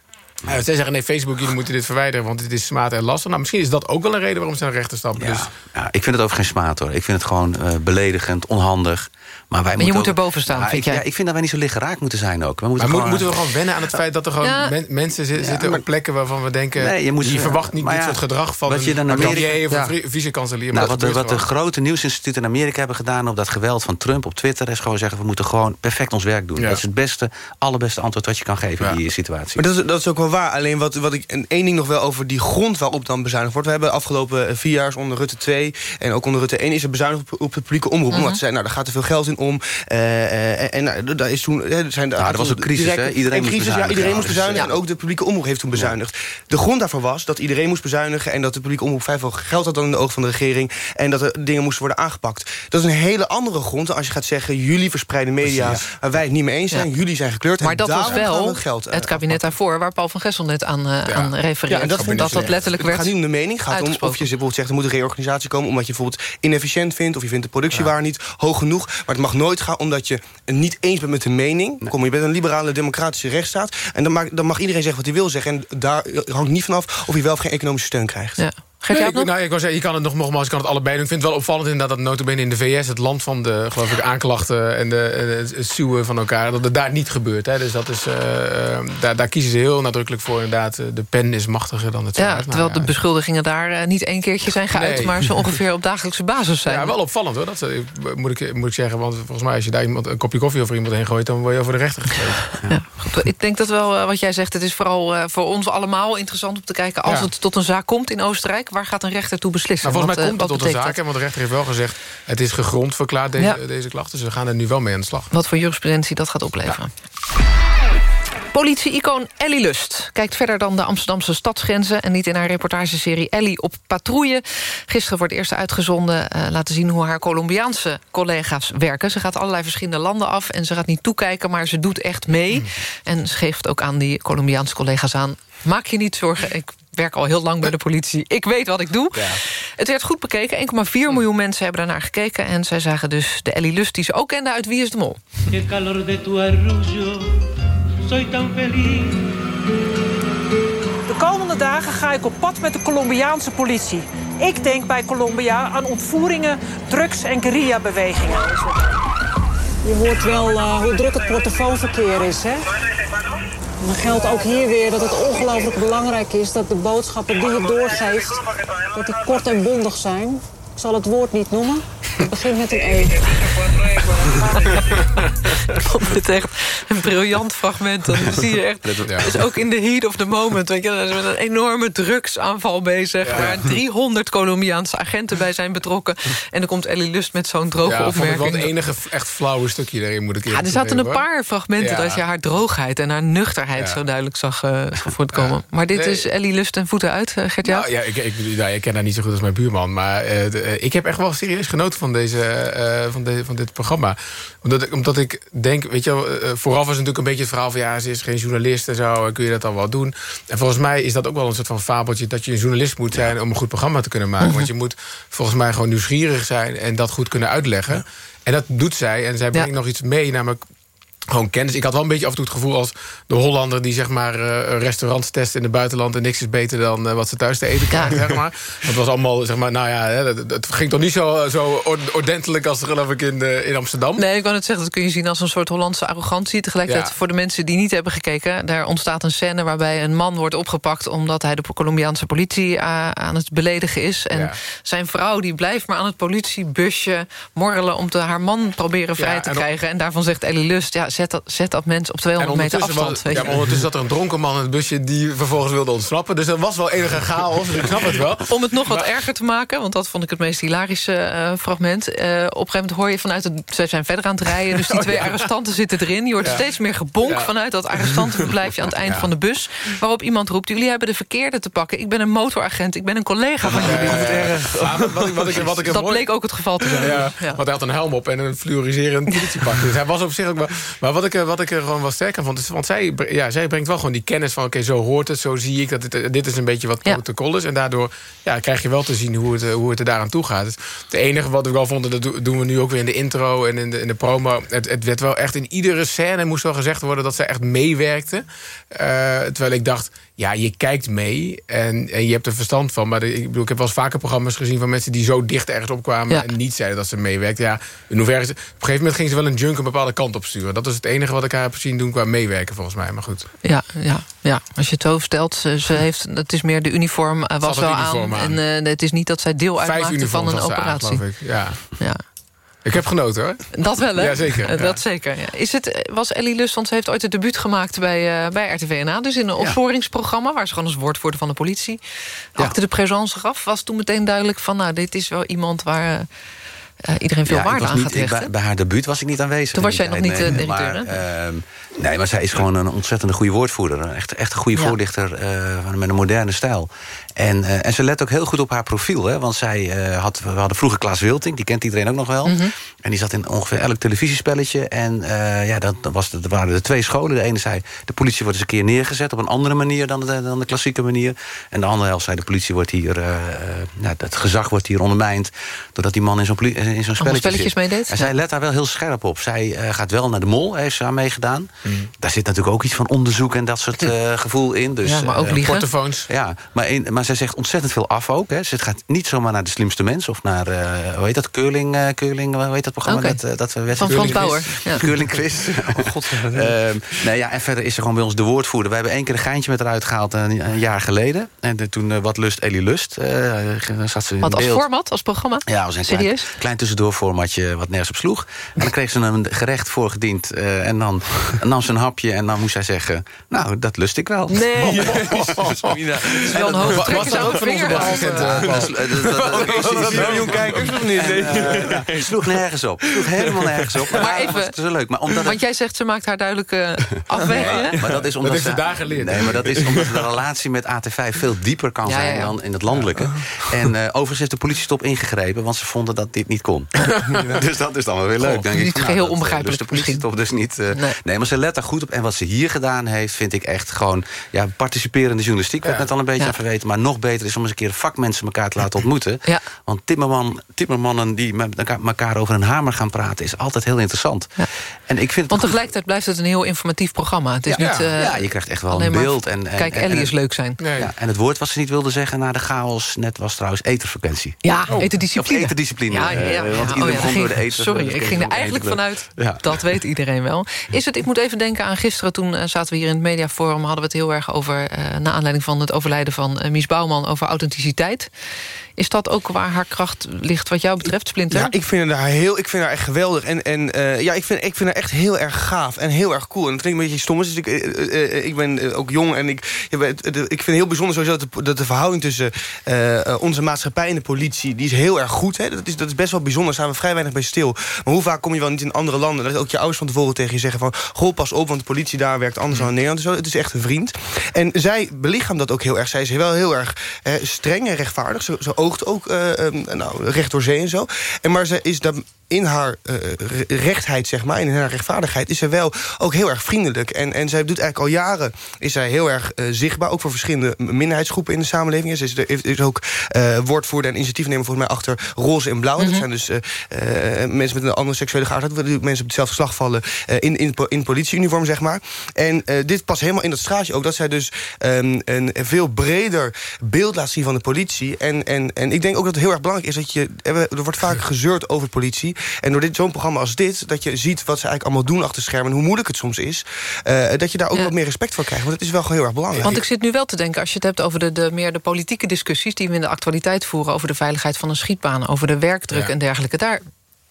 Uh, zij zeggen nee, Facebook, jullie moeten dit verwijderen... want dit is smaad en lastig. Nou, misschien is dat ook wel een reden waarom ze naar rechter stappen. Dus, Ja, ik vind het over geen smaad hoor. Ik vind het gewoon eh, beledigend, onhandig. Maar, wij Maar je moeten moet ook- erboven staan, Ja, vind ik, jij? ja, ik vind dat wij niet zo lichtgeraakt moeten zijn ook. We maar moeten moet- gewoon, moeten we gewoon wennen aan het feit dat er gewoon Ja. men- mensen zi- zitten op plekken waarvan we denken... Nee, je moet- je verwacht niet maar dit ja, soort gedrag van wat je dan een Amerika- premier of Ja. een vicekanselier. maar Nou, wat, de, wat de grote nieuwsinstituten in Amerika hebben gedaan... op dat geweld van Trump op Twitter... is gewoon zeggen, we moeten gewoon perfect ons werk doen. Ja. Dat is het beste, allerbeste antwoord wat je kan geven in die situatie. Maar dat is, dat is ook wel waar. Alleen wat, wat ik. En één ding nog wel over die grond waarop dan bezuinigd wordt. We hebben de afgelopen eh, vier jaar onder Rutte 2 en ook onder Rutte 1 is er bezuinigd op, op de publieke omroep. Mhm. Omdat ze zeiden, nou, daar gaat te veel geld in om. Eh, eh, en nou, daar is toen. hè, er zijn de Nou, er was een crisis, hè? Iedereen en moest ja, bezuinigen. iedereen moest Ja, dus, bezuinigen. ja. En ook de publieke omroep heeft toen bezuinigd. De grond daarvoor was dat iedereen moest bezuinigen. En dat de publieke omroep vrij veel geld had dan in de ogen van de regering. En dat er dingen moesten worden aangepakt. Dat is een hele andere grond dan als je gaat zeggen. Jullie verspreiden media Precies. waar wij het niet mee eens zijn. Ja. Jullie zijn gekleurd. Maar en dat was wel het kabinet daarvoor... waar Paul van Gessel net aan, aan refereert. ja, en dat, dat dat, letterlijk het werd gaat niet om de mening. Het gaat om of je bijvoorbeeld zegt... er moet een reorganisatie komen omdat je bijvoorbeeld inefficiënt vindt... of je vindt de productiewaarde niet hoog genoeg. Maar het mag nooit gaan omdat je het niet eens bent met de mening. Kom, je bent een liberale democratische rechtsstaat. En dan mag, dan mag iedereen zeggen wat hij wil zeggen. En daar hangt niet vanaf of je wel of geen economische steun krijgt. Ja. Nee, ik, nou, ik wou zeggen, je kan het nog, nogmaals, je kan het allebei doen. Ik vind het wel opvallend inderdaad dat notabene in de VS... het land van de, geloof ik, aanklachten en de, het suwen van elkaar... dat het daar niet gebeurt. Hè. Dus dat is, eh, eh, daar, daar kiezen ze heel nadrukkelijk voor. Inderdaad, eh, de pen is machtiger dan het zwaard. Ja, Nou, terwijl ja. de beschuldigingen daar eh, niet één keertje zijn geuit... Nee. maar zo ongeveer op dagelijkse basis zijn. Ja, wel opvallend hoor. Dat, moet, ik, moet ik zeggen. Want volgens mij als je daar iemand, een kopje koffie over iemand heen gooit... dan word je over de rechter gegeven. Goed, Ik denk dat wel wat jij zegt, het is vooral voor ons allemaal interessant om te kijken... als Ja. het tot een zaak komt in Oostenrijk, waar gaat een rechter toe beslissen? Nou, volgens mij Wat, komt eh, het tot een betekent zaak. Want de rechter heeft wel gezegd... het is gegrond verklaard, deze, Ja. deze klacht. Dus we gaan er nu wel mee aan de slag. dat? Wat voor jurisprudentie dat gaat opleveren. Politie-icoon Ellie Lust kijkt verder dan de Amsterdamse stadsgrenzen... en niet in haar reportageserie Ellie op patrouille. Gisteren wordt eerst uitgezonden eh, laten zien hoe haar Colombiaanse collega's werken. Ze gaat allerlei verschillende landen af en ze gaat niet toekijken... maar ze doet echt mee. En ze geeft ook aan die Colombiaanse collega's aan... maak je niet zorgen, ik werk al heel lang bij de politie. Ik weet wat ik doe. Het werd goed bekeken. 1,4 miljoen mensen hebben daarnaar gekeken... en zij zagen dus de Ellie Lust die ze ook kenden uit Wie is de Mol. Calor de tu arrullo, soy tan feliz. De komende dagen ga ik op pad met de Colombiaanse politie. Ik denk bij Colombia aan ontvoeringen, drugs- en guerrilla-bewegingen. Je hoort wel eh, hoe druk het portofoonverkeer is, hè? Maar geldt ook hier weer dat het ongelooflijk belangrijk is... dat de boodschappen die je doorgeeft, dat die kort en bondig zijn. Ik zal het woord niet noemen. Het begint met een E. Ik vond het echt een briljant fragment. Dan zie je echt, dus ook in the heat of the moment... Weet je, dan is met een enorme drugsaanval bezig... waar 300 Colombiaanse agenten bij zijn betrokken. En dan komt Ellie Lust met zo'n droge Ja, vond ik opmerking. wel het enige echt flauwe stukje erin, moet ik Ja, eerlijk er zaten een paar fragmenten Ja. dat je haar droogheid en haar nuchterheid Ja. zo duidelijk zag, eh, voortkomen. Maar dit Nee. is Ellie Lust en voeten uit, uh, Gert Nou, ja, ik, ik, nou, ik ken haar niet zo goed als mijn buurman. Maar eh, de- eh, ik heb echt wel serieus genoten van, deze, eh, van, de, van dit programma. Omdat ik, omdat ik denk, weet je wel, eh, vooraf was natuurlijk een beetje het verhaal van... ja, ze is geen journalist en zo, kun je dat dan wel doen? En volgens mij is dat ook wel een soort van fabeltje... dat je een journalist moet zijn om een goed programma te kunnen maken. Want je moet volgens mij gewoon nieuwsgierig zijn... en dat goed kunnen uitleggen. En dat doet zij. En zij brengt nog iets mee, namelijk gewoon kennis. Ik had wel een beetje af en toe het gevoel als de Hollander... die zeg maar eh, restaurants test in het buitenland... en niks is beter dan eh, wat ze thuis te eten krijgen, zeg maar. Het was allemaal, zeg maar, nou ja... het, het ging toch niet zo, zo ord- ordentelijk als geloof ik in, eh, in Amsterdam? Nee, ik wou net zeggen, dat kun je zien als een soort Hollandse arrogantie. Tegelijkertijd Ja. voor de mensen die niet hebben gekeken... daar ontstaat een scène waarbij een man wordt opgepakt... omdat hij de Colombiaanse politie eh, aan het beledigen is. En Ja. zijn vrouw die blijft maar aan het politiebusje morrelen... om te haar man proberen vrij te en krijgen. En daarvan zegt Ellie Lust, ja, zet, dat, zet dat mens op 200 meter afstand. was- ja, maar ondertussen zat er een dronken man in het busje... die vervolgens wilde ontsnappen. Dus er was wel enige chaos, dus ik snap het wel. Om het nog wat Maar- erger te maken, want dat vond ik het meest hilarische eh, fragment. Eh, op een gegeven moment hoor je vanuit het... Ze zijn verder aan het rijden, dus die Oh, twee ja. arrestanten zitten erin. Je hoort Ja. steeds meer gebonk Ja. vanuit dat arrestantenverblijfje... aan het eind van de bus, waarop iemand roept... jullie hebben de verkeerde te pakken. Ik ben een motoragent, ik ben een collega van jullie. Dat bleek ook het geval te zijn. Want hij had een helm op en een fluoriserend politiepak. Dus hij was op zich ook wel... Maar wat ik, er- wat ik er gewoon wel sterk aan vond... Is, want zij, ja, zij brengt wel gewoon die kennis van... oké, zo hoort het, zo zie ik dat dit, dit is een beetje wat protocol is. En daardoor ja, krijg je wel te zien hoe het, eh, hoe het er daaraan toe gaat. Dus het enige wat ik wel vond... dat do- doen we nu ook weer in de intro en in de, in de promo... Het, het werd wel echt in iedere scène moest wel gezegd worden... dat zij echt meewerkte. Eh, terwijl ik dacht... Ja, je kijkt mee en, en je hebt er verstand van. Maar de- ik, bedoel, ik heb wel eens vaker programma's gezien van mensen die zo dicht ergens opkwamen Ja. en niet zeiden dat ze meewerkten. Ja, in hoeverre het- op een gegeven moment ging ze wel een junk een bepaalde kant op sturen. Dat is het enige wat ik haar heb zien doen qua meewerken volgens mij. Maar goed. Ja, ja, ja, als je het zo stelt, ze, ze heeft, het is meer de uniform uh, was wel uniform aan. aan. En uh, het is niet dat zij deel Vijf uitmaakte van een ze aan, operatie. Ja. Ja. Ik heb genoten hoor. Dat wel, hè? Ja, zeker. Eh, Ja. Dat zeker. Ja. Is het, was Ellie Lust, want ze heeft ooit het debuut gemaakt bij, uh, bij RTVNA... dus in een opsporingsprogramma, waar ze gewoon als woordvoerder van de politie... achter de présence gaf, was toen meteen duidelijk van... nou, dit is wel iemand waar... Uh, uh, iedereen veel ja, waarde aan gaat hechten. Bij, bij, haar debuut was ik niet aanwezig. Toen was jij nog niet nee, directeur, maar, uh, nee, maar zij is gewoon een ontzettende goede woordvoerder. Echt, echt een goede Ja. voorlichter uh, met een moderne stijl. En, uh, en ze let ook heel goed op haar profiel. Hè, want zij uh, had, we hadden vroeger Klaas Wilting, die kent iedereen ook nog wel. Mhm. Mm -hmm. En die zat in ongeveer elk televisiespelletje. En uh, ja, dat, dat was, er waren er twee scholen. De ene zei, de politie wordt eens een keer neergezet... op een andere manier dan de, dan de klassieke manier. En de andere helft zei, de politie wordt hier... Uh, nou, het gezag wordt hier ondermijnd... doordat die man in zo'n in zo'n spelletje zit. Meedeed? En zij let daar wel heel scherp op. Zij uh, gaat wel naar de mol, heeft ze aan meegedaan. Mm. Daar zit natuurlijk ook iets van onderzoek en dat soort uh, gevoel in. Dus, ja, maar ook liegen. Portofoons. Ja, maar, in, maar zij zegt ontzettend veel af ook. Hè. Ze gaat niet zomaar naar de slimste mens... of naar, uh, hoe heet dat, Curling, uh, Curling hoe heet dat programma? Okay. Dat, dat we van Frans Bauer. Ja. Curling quiz. oh, god. um, nee, ja, en verder is ze gewoon bij ons de woordvoerder. We hebben één keer een geintje met haar uitgehaald een, een jaar geleden. En de, toen uh, Wat Lust, Ellie Lust. Zat ze in wat, als beeld. format, als programma? Ja, als een Serieus? klein, klein tussendoor formatje wat nergens op sloeg. En dan kreeg ze een gerecht voorgediend. En dan nam ze een hapje en dan moest zij zeggen... nou, dat lust ik wel. Nee. Is wel een hoge Was ook van onze miljoen kijkers of niet? Het sloeg nergens op. sloeg helemaal nergens op. Maar, even, zo leuk. Maar omdat want jij zegt ze maakt haar duidelijke afwegingen. Maar dat is omdat dat heeft ze daar geleerd. Nee, maar dat is omdat de relatie met AT5 veel dieper kan ja, zijn dan in het landelijke. En uh, overigens heeft de politie stop ingegrepen, want ze vonden dat dit niet kon. dus dat is dan wel weer leuk. Denk niet ik, geheel nou, dat, onbegrijpelijk Dus de politie stop dus niet. Uh, nee. nee. maar ze let daar goed op. En wat ze hier gedaan heeft, vind ik echt gewoon ja, participerende journalistiek. werd net al een beetje aan verweten. Maar nog beter is om eens een keer vakmensen elkaar te laten ontmoeten. Ja. Want timmerman, timmermannen die met elkaar over een hamer gaan praten, is altijd heel interessant. Ja. En ik vind Want tegelijkertijd blijft het een heel informatief programma. Het is ja, niet, uh, ja, je krijgt echt wel een beeld. En, en, kijk, Ellie en, is leuk zijn. Nee. Ja, en het woord wat ze niet wilde zeggen na de chaos net was trouwens eterfrequentie. Ja, oh. eterdiscipline. Of eterdiscipline. Ja, ja, ja, want ja, iedereen oh ja, begon ging- door de eten. Sorry, ik ging er eigenlijk vanuit. Ja. Dat weet iedereen wel. Is het, ik moet even denken aan gisteren. Toen eh, zaten we hier in het mediaforum. Hadden we het heel erg over... eh na aanleiding van het overlijden van eh, Mies Bouwman... over authenticiteit. Is dat ook waar haar kracht ligt wat jou betreft, Splinter? Ja, ik vind haar heel, ik vind haar echt geweldig. En, en eh, ja, ik vind, ik vind haar echt heel erg gaaf en heel erg cool. En het klinkt een beetje stom, dus ik, eh, eh, ik ben ook jong en ik, ik vind het heel bijzonder sowieso dat de, dat de verhouding tussen onze maatschappij en de politie, die is heel erg goed. Hè? Dat, is, dat is best wel bijzonder, daar staan we vrij weinig bij stil. Maar hoe vaak kom je wel niet in andere landen, dat ook je ouders van tevoren tegen je zeggen van, goh, pas op, want de politie daar werkt anders dan in Nederland. Zo. Het is echt een vriend. En zij belichaamt dat ook heel erg. Zij is wel heel erg streng en rechtvaardig. Ze, ze oogt ook eh, ehm, nou, recht door zee en zo. En maar ze is dan in haar eh, re- rechtheid, zeg maar, in haar rechtvaardigheid... is zij wel ook heel erg vriendelijk. En, en zij doet eigenlijk al jaren is zij heel erg eh, zichtbaar... ook voor verschillende minderheidsgroepen in de samenleving. Ze is, er is ook woordvoerder en initiatiefnemer volgens mij achter Roze en Blauw. Dat zijn dus mensen met een andere seksuele geaardheid... mensen op hetzelfde slag vallen in, in, in politieuniform, zeg maar. En dit past helemaal in dat straatje ook... dat zij dus ehm, een veel breder beeld laat zien van de politie. En, en, en ik denk ook dat het heel erg belangrijk is... dat je, er wordt vaak gezeurd over politie... En door dit zo'n programma als dit, dat je ziet wat ze eigenlijk allemaal doen achter schermen... en hoe moeilijk het soms is, eh, dat je daar ook wat meer respect voor krijgt. Want het is wel gewoon heel erg belangrijk. Want ik zit nu wel te denken, als je het hebt over de, de meer de politieke discussies... die we in de actualiteit voeren over de veiligheid van een schietbaan... over de werkdruk Ja. en dergelijke, daar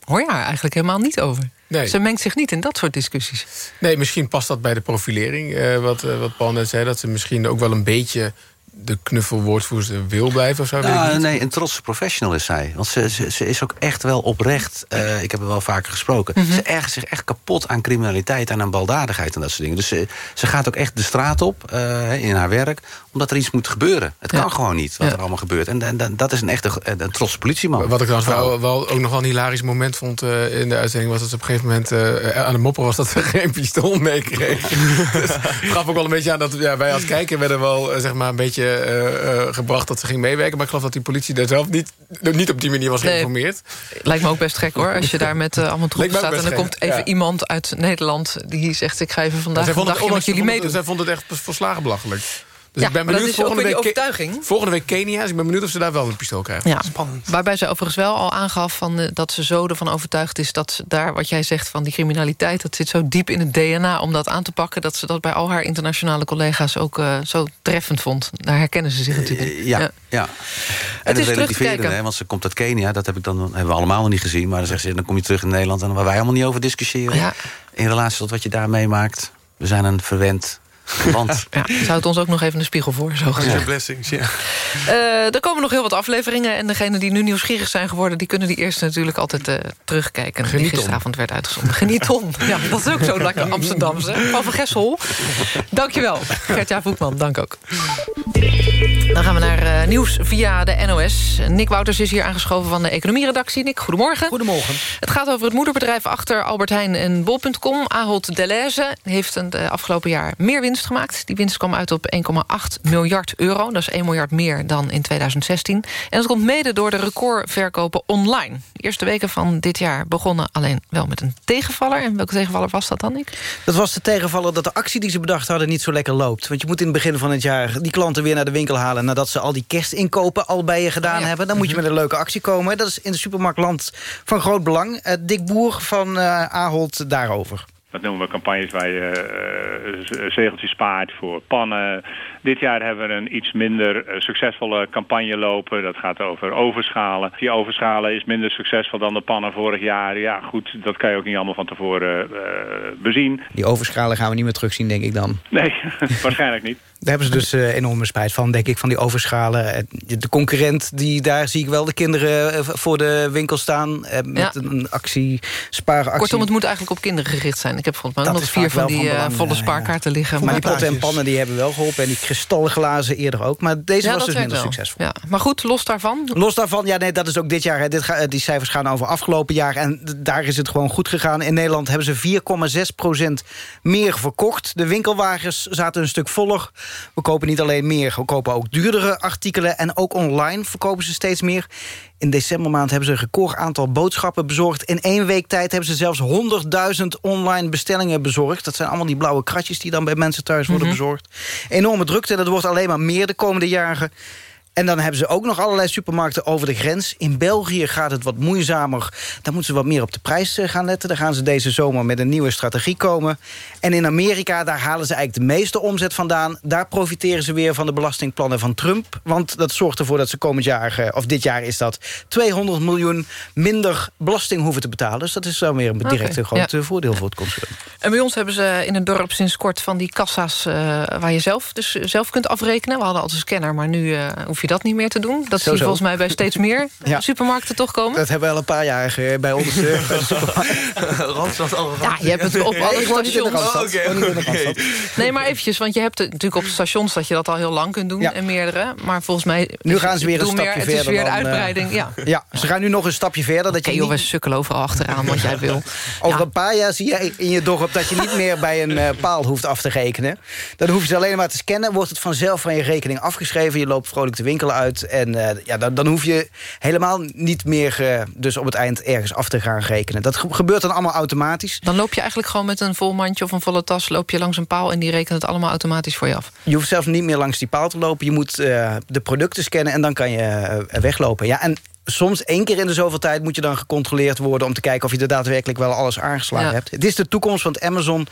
hoor je haar eigenlijk helemaal niet over. Nee. Ze mengt zich niet in dat soort discussies. Nee, misschien past dat bij de profilering. eh, wat, eh, wat Paul net zei, dat ze misschien ook wel een beetje... de knuffelwoordvoerster wil blijven of zo. weet ik Nou, niet. nee, een trotse professional is zij. Want ze, ze, ze is ook echt wel oprecht. eh, ik heb er wel vaker gesproken. Mhm. Ze ergert zich echt kapot aan criminaliteit en aan baldadigheid en dat soort dingen. Dus ze, ze gaat ook echt de straat op eh, in haar werk. Omdat er iets moet gebeuren. Het kan gewoon niet wat Ja. er allemaal gebeurt. En, en, en dat is een echte een, een trotse politieman. Wat ik trouwens Vrouw. wel, wel ook nog wel een hilarisch moment vond eh, in de uitzending... was dat ze op een gegeven moment eh, aan de moppen was dat ze geen pistool meekreeg. dus het gaf ook wel een beetje aan dat ja, wij als kijker werden wel eh, zeg maar, een beetje eh, eh, gebracht dat ze ging meewerken. Maar ik geloof dat die politie daar zelf niet, niet op die manier was Nee. geïnformeerd. Lijkt me ook best gek hoor, als je daar met eh, allemaal troepen staat... en dan best komt even ja. iemand uit Nederland die zegt... ik ga even vandaag een dagje met jullie zij vond het- meedoen. zij vond het echt volslagen belachelijk. Dus Ja, ik ben maar dat benieuwd is ook volgende weer week, die overtuiging. volgende week Kenia. Dus ik ben benieuwd of ze daar wel een pistool krijgt. Ja. Waarbij ze overigens wel al aangaf van, eh, dat ze zo ervan overtuigd is... dat ze daar, wat jij zegt van die criminaliteit... dat zit zo diep in het DNA om dat aan te pakken... dat ze dat bij al haar internationale collega's ook eh, zo treffend vond. Daar herkennen ze zich natuurlijk. Eh, Ja, ja. Het En het is terug te relativeren, kijken. hè, want ze komt uit Kenia. Dat heb ik dan, hebben we allemaal nog niet gezien. Maar dan zegt ze, dan kom je terug in Nederland... en waar wij allemaal niet over discussiëren. Ja. In relatie tot wat je daar meemaakt. We zijn een verwend land. Ja, ze houdt ons ook nog even een spiegel voor, zo gezegd. blessings, ja. Eh, er komen nog heel wat afleveringen. En degenen die nu nieuwsgierig zijn geworden... die kunnen die eerste natuurlijk altijd eh, terugkijken. Die gisteravond werd uitgezonden. Genieton. Ja, dat is ook zo lekker Amsterdamse. Paul van Gessel, dankjewel. Gert-Jaap Voetman, dank ook. Dan gaan we naar eh, nieuws via de NOS. Nick Wouters is hier aangeschoven van de economieredactie. Nick, goedemorgen. Goedemorgen. Het gaat over het moederbedrijf achter Albert Heijn en Bol.com. Ahold Delhaize heeft het eh, afgelopen jaar meer winst gemaakt. Die winst kwam uit op 1,8 miljard euro. Dat is 1 miljard meer dan in 2016. En dat komt mede door de recordverkopen online. De eerste weken van dit jaar begonnen alleen wel met een tegenvaller. En welke tegenvaller was dat dan, Nick? Dat was de tegenvaller dat de actie die ze bedacht hadden niet zo lekker loopt. Want je moet in het begin van het jaar die klanten weer naar de winkel halen... nadat ze al die kerstinkopen al bij je gedaan hebben. Dan moet je met een leuke actie komen. Dat is in de supermarktland van groot belang. Eh, Dick Boer van eh Ahold daarover. Dat noemen we campagnes waar je eh, zegeltjes spaart voor pannen. Dit jaar hebben we een iets minder eh, succesvolle campagne lopen. Dat gaat over overschalen. Die overschalen is minder succesvol dan de pannen vorig jaar. Ja, goed, dat kan je ook niet allemaal van tevoren eh, bezien. Die overschalen gaan we niet meer terugzien, denk ik dan. Nee, waarschijnlijk niet. Daar hebben ze dus eh, enorme spijt van, denk ik, van die overschalen. De concurrent, die, daar zie ik wel de kinderen voor de winkel staan... met Ja. een actie, spaaractie. Kortom, het moet eigenlijk op kinderen gericht zijn. Ik heb volgens mij nog vier van die van belang, volle ja, ja. spaarkaarten liggen. Maar die potten en pannen die hebben wel geholpen. En die kristalglazen eerder ook. Maar deze Ja, was dus minder wel. succesvol. Ja. Maar goed, los daarvan. Los daarvan, ja, nee, dat is ook dit jaar. Hè. Dit ga, die cijfers gaan over afgelopen jaar. En daar is het gewoon goed gegaan. In Nederland hebben ze 4,6% meer verkocht. De winkelwagens zaten een stuk voller. We kopen niet alleen meer, we kopen ook duurdere artikelen. En ook online verkopen ze steeds meer. In decembermaand hebben ze een record aantal boodschappen bezorgd. In één week tijd hebben ze zelfs 100.000 online bestellingen bezorgd. Dat zijn allemaal die blauwe kratjes die dan bij mensen thuis worden Mhm. bezorgd. Enorme drukte, dat wordt alleen maar meer de komende jaren. En dan hebben ze ook nog allerlei supermarkten over de grens. In België gaat het wat moeizamer. Daar moeten ze wat meer op de prijs eh, gaan letten. Daar gaan ze deze zomer met een nieuwe strategie komen. En in Amerika, daar halen ze eigenlijk de meeste omzet vandaan. Daar profiteren ze weer van de belastingplannen van Trump. Want dat zorgt ervoor dat ze komend jaar, eh, of dit jaar is dat... 200 miljoen minder belasting hoeven te betalen. Dus dat is dan weer een direct groot ja. eh, voordeel voor het consument. En bij ons hebben ze in het dorp sinds kort van die kassa's... waar je zelf, dus zelf kunt afrekenen. We hadden altijd een scanner, maar nu eh, hoef je dat niet meer te doen. Dat zie je zo. volgens mij bij steeds meer Ja. supermarkten toch komen. Dat hebben we al een paar jaar eh, bij ons. eh. Randstad al Ja, je hebt het op alle stations. Nee, maar eventjes, want je hebt het natuurlijk op stations... dat je dat al heel lang kunt doen, en meerdere. Maar volgens mij... Nu gaan ze weer een stapje meer, verder. Het is weer de eh, uitbreiding, ja. ja, ze gaan nu nog een stapje verder. Dat Oké, je joh, we niet- sukkelen overal achteraan wat jij wil. Over een paar jaar zie je in je dorp dat je niet meer bij een paal hoeft af te rekenen. Dan hoef je ze alleen maar te scannen. Wordt het vanzelf van je rekening afgeschreven. Je loopt vrolijk de winkel uit. En eh, ja, dan, dan hoef je helemaal niet meer eh, dus op het eind ergens af te gaan rekenen. Dat ge- gebeurt dan allemaal automatisch. Dan loop je eigenlijk gewoon met een vol mandje of een volle tas... loop je langs een paal en die rekent het allemaal automatisch voor je af. Je hoeft zelfs niet meer langs die paal te lopen. Je moet eh, de producten scannen en dan kan je weglopen. Ja, en soms één keer in de zoveel tijd moet je dan gecontroleerd worden... om te kijken of je er daadwerkelijk wel alles aangeslagen Ja. hebt. Het is de toekomst, want Amazon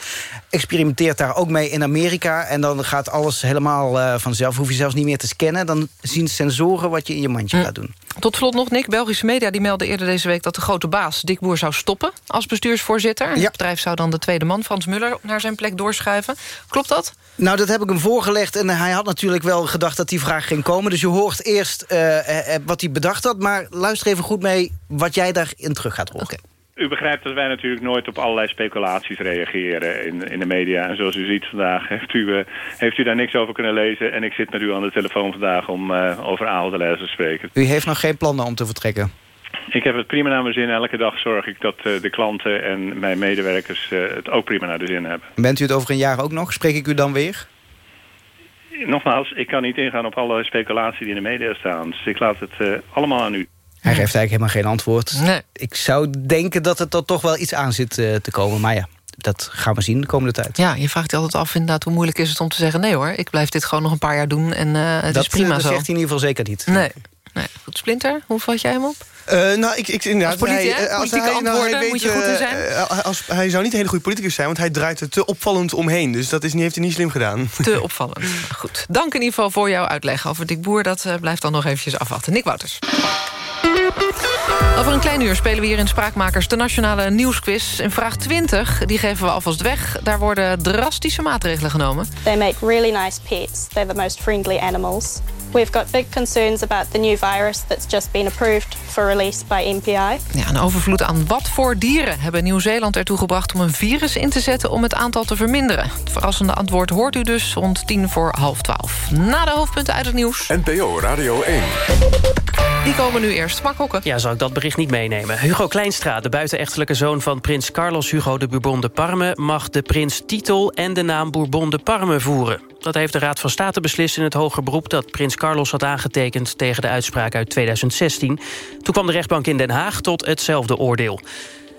experimenteert daar ook mee in Amerika. En dan gaat alles helemaal eh, vanzelf. Hoef je zelfs niet meer te scannen. Dan zien sensoren wat je in je mandje gaat doen. Tot slot nog, Nick. Belgische media die meldde eerder deze week... dat de grote baas, Dick Boer, zou stoppen als bestuursvoorzitter. Het bedrijf zou dan de tweede man, Frans Muller... naar zijn plek doorschuiven. Klopt dat? Nou, dat heb ik hem voorgelegd. En hij had natuurlijk wel gedacht dat die vraag ging komen. Dus je hoort eerst eh, eh, wat hij bedacht had. Maar luister even goed mee wat jij daarin terug gaat horen. U begrijpt dat wij natuurlijk nooit op allerlei speculaties reageren in, in de media. En zoals u ziet vandaag heeft u, eh, heeft u daar niks over kunnen lezen. En ik zit met u aan de telefoon vandaag om uh, over Ahold te spreken. U heeft nog geen plannen om te vertrekken? Ik heb het prima naar mijn zin. Elke dag zorg ik dat uh, de klanten en mijn medewerkers uh, het ook prima naar de zin hebben. Bent u het over een jaar ook nog? Spreek ik u dan weer? Nogmaals, ik kan niet ingaan op alle speculatie die in de media staan. Dus ik laat het uh, allemaal aan u. Hij geeft eigenlijk helemaal geen antwoord. Nee. Ik zou denken dat het er toch wel iets aan zit uh, te komen. Maar ja, dat gaan we zien de komende tijd. Ja, je vraagt je altijd af inderdaad hoe moeilijk is het om te zeggen... nee hoor, ik blijf dit gewoon nog een paar jaar doen en uh, het dat, is prima dat zo. zegt hij in ieder geval zeker niet. Nee. Nee. Goed, Splinter, hoe vat jij hem op? Uh, nou, ik, ik, inderdaad, als politie, hij, als hij, nou, hij weet, moet je goed in zijn? Uh, als, hij zou niet een hele goede politicus zijn... want hij draait er te opvallend omheen. Dus dat is, heeft hij niet slim gedaan. Te opvallend. Goed. Dank in ieder geval voor jouw uitleg over Dick Boer. Dat uh, blijft dan nog eventjes afwachten. Nick Wouters. Over een klein uur spelen we hier in Spraakmakers de Nationale Nieuwsquiz. In vraag 20, die geven we alvast weg. Daar worden drastische maatregelen genomen. They make really nice pets. They're the most friendly animals. We've got big concerns about the new virus that's just been approved for release by NPI. Ja, een overvloed aan wat voor dieren hebben Nieuw-Zeeland ertoe gebracht om een virus in te zetten om het aantal te verminderen. Het verrassende antwoord hoort u dus rond tien voor half twaalf. Na de hoofdpunten uit het nieuws. NPO Radio 1. Die komen nu eerst. Mark. Ja, zal ik dat bericht niet meenemen. Hugo Kleinstra, de buitenechtelijke zoon van prins Carlos Hugo de Bourbon de Parme... mag de prins titel en de naam Bourbon de Parme voeren. Dat heeft de Raad van State beslist in het hoger beroep... dat prins Carlos had aangetekend tegen de uitspraak uit 2016. Toen kwam de rechtbank in Den Haag tot hetzelfde oordeel.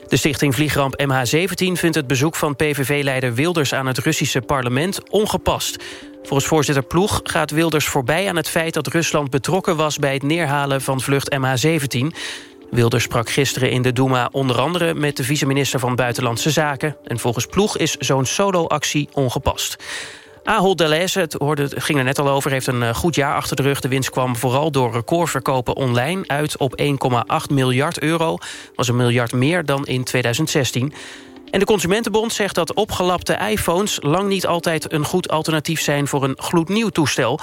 De stichting Vliegramp MH17 vindt het bezoek van PVV-leider Wilders... aan het Russische parlement ongepast. Volgens voorzitter Ploeg gaat Wilders voorbij aan het feit... dat Rusland betrokken was bij het neerhalen van vlucht MH17... Wilders sprak gisteren in de Duma onder andere met de vice-minister van Buitenlandse Zaken. En volgens Ploeg is zo'n solo-actie ongepast. Ahold Delhaize, het, hoorde, ging er net al over, heeft een goed jaar achter de rug. De winst kwam vooral door recordverkopen online uit op 1,8 miljard euro. was een miljard meer dan in 2016. En de Consumentenbond zegt dat opgelapte iPhones... lang niet altijd een goed alternatief zijn voor een gloednieuw toestel.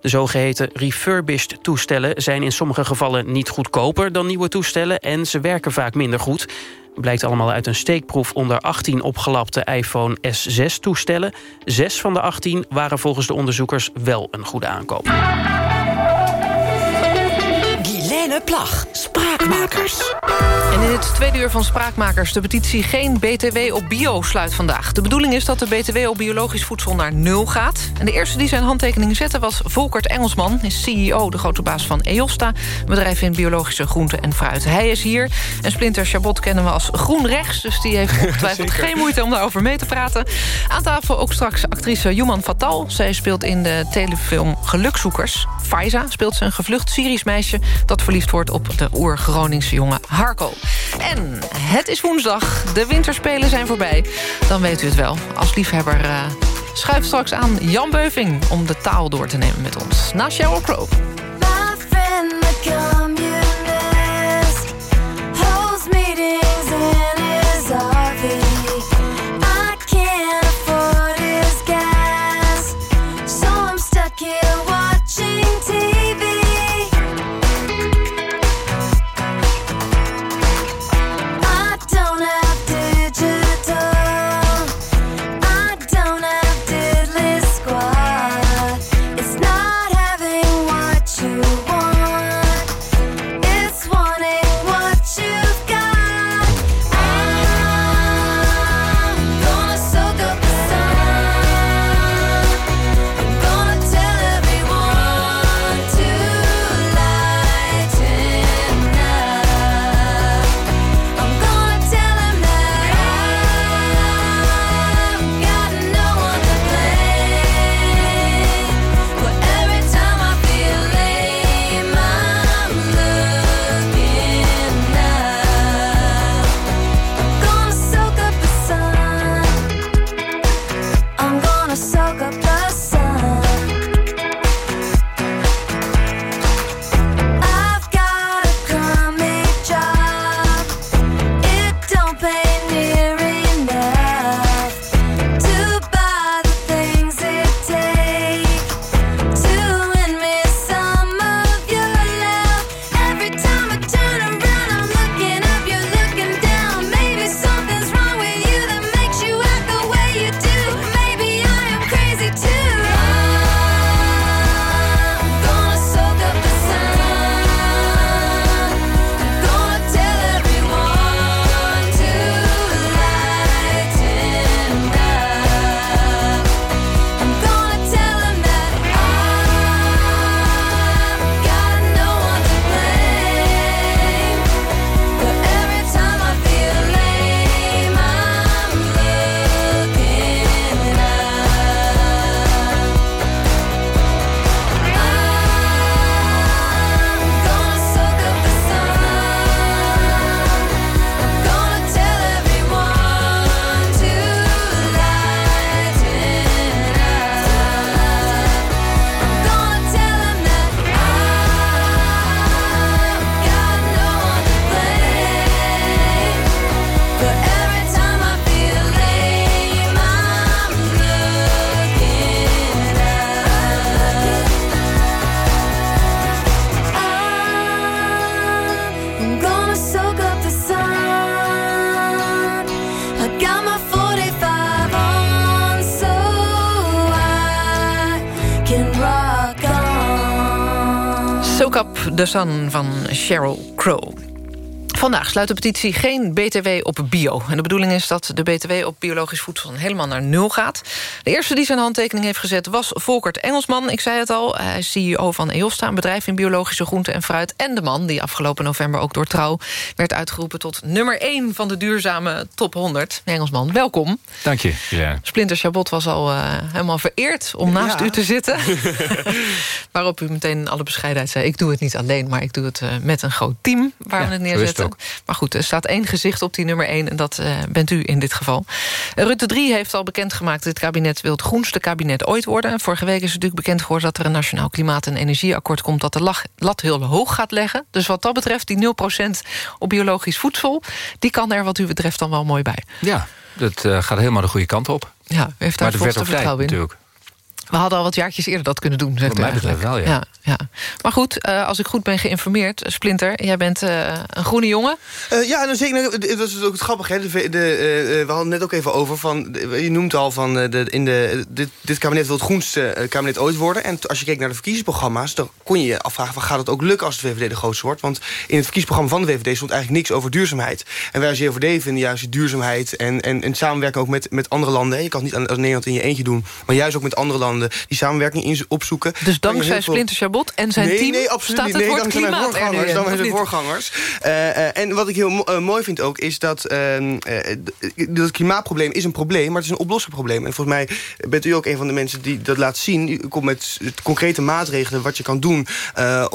De zogeheten refurbished toestellen zijn in sommige gevallen niet goedkoper dan nieuwe toestellen... en ze werken vaak minder goed. Blijkt allemaal uit een steekproef onder 18 opgelapte iPhone S6-toestellen. Zes van de 18 waren volgens de onderzoekers wel een goede aankoop. Plag, Spraakmakers. En in het tweede uur van Spraakmakers... de petitie Geen BTW op bio sluit vandaag. De bedoeling is dat de BTW op biologisch voedsel naar nul gaat. En de eerste die zijn handtekening zette was Volkert Engelsman... is CEO, de grote baas van EOSTA... een bedrijf in biologische groenten en fruit. Hij is hier. En Splinter Chabot kennen we als groen rechts... dus die heeft ongetwijfeld geen moeite om daarover mee te praten. Aan tafel ook straks actrice Juman Fatal. Zij speelt in de telefilm Gelukzoekers. Faiza speelt ze een gevlucht Syrisch meisje... dat verliefd wordt op de oer-Groningse jongen Harko. En het is woensdag, de winterspelen zijn voorbij. Dan weet u het wel. Als liefhebber schuift straks aan Jan Beuving... om de taal door te nemen met ons. Na Sheryl Crow. Van Sheryl Crow. Vandaag sluit de petitie geen BTW op bio. En de bedoeling is dat de BTW op biologisch voedsel helemaal naar nul gaat. De eerste die zijn handtekening heeft gezet was Volkert Engelsman. Ik zei het al, hij is CEO van EOSTA, een bedrijf in biologische groenten en fruit. En de man die afgelopen november ook door Trouw werd uitgeroepen... tot nummer 1 van de duurzame top 100. Engelsman, welkom. Dank je, ja. Splinter Chabot was al uh, helemaal vereerd om naast u te zitten. Waarop u meteen in alle bescheidenheid zei... ik doe het niet alleen, maar ik doe het uh, met een groot team... waar ja, we het neerzetten. Maar goed, er staat één gezicht op die nummer één... en dat uh, bent u in dit geval. Rutte 3 heeft al bekendgemaakt... dat dit kabinet wil het groenste kabinet ooit worden. Vorige week is natuurlijk bekend geworden... dat er een Nationaal Klimaat- en Energieakkoord komt... dat de lat heel hoog gaat leggen. Dus wat dat betreft, die 0% op biologisch voedsel... die kan er wat u betreft dan wel mooi bij. Ja, dat uh, gaat helemaal de goede kant op. Ja, u heeft daar de vertrouwen in. natuurlijk. We hadden al wat jaartjes eerder dat kunnen doen, zegt Wat mij betreft wel, ja. ja. Maar goed, eh, als ik goed ben geïnformeerd... Splinter, jij bent eh, een groene jongen. Eh, ja, nou, zeker. nou, Dat is ook het grappige. Hè? De, de, we hadden het net ook even over. Van, de- je noemt al van. eh, De, in de, dit, dit kabinet wil het groenste kabinet ooit worden. En als je kijkt naar de verkiezingsprogramma's. dan kon je je afvragen: van, gaat het ook lukken als de VVD de grootste wordt? Want in het verkiezingsprogramma van de VVD stond eigenlijk niks over duurzaamheid. En wij als JVD vinden juist die duurzaamheid. en, en, en samenwerken ook met, met andere landen. Je kan het niet aan- als Nederland in je eentje doen. maar juist ook met andere landen die samenwerking in, opzoeken. Dus dankzij Splinter Chabot en zijn nee, team... Nee, absoluut staat niet. het Nee, woord klimaat voorgangers. mijn niet? voorgangers. Eh, eh, en wat ik heel eh, mooi vind ook, is dat ehm, eh, d- dat klimaatprobleem is een probleem, maar het is een oplosbaar probleem. En volgens mij bent u ook een van de mensen die dat laat zien. U komt met concrete maatregelen wat je kan doen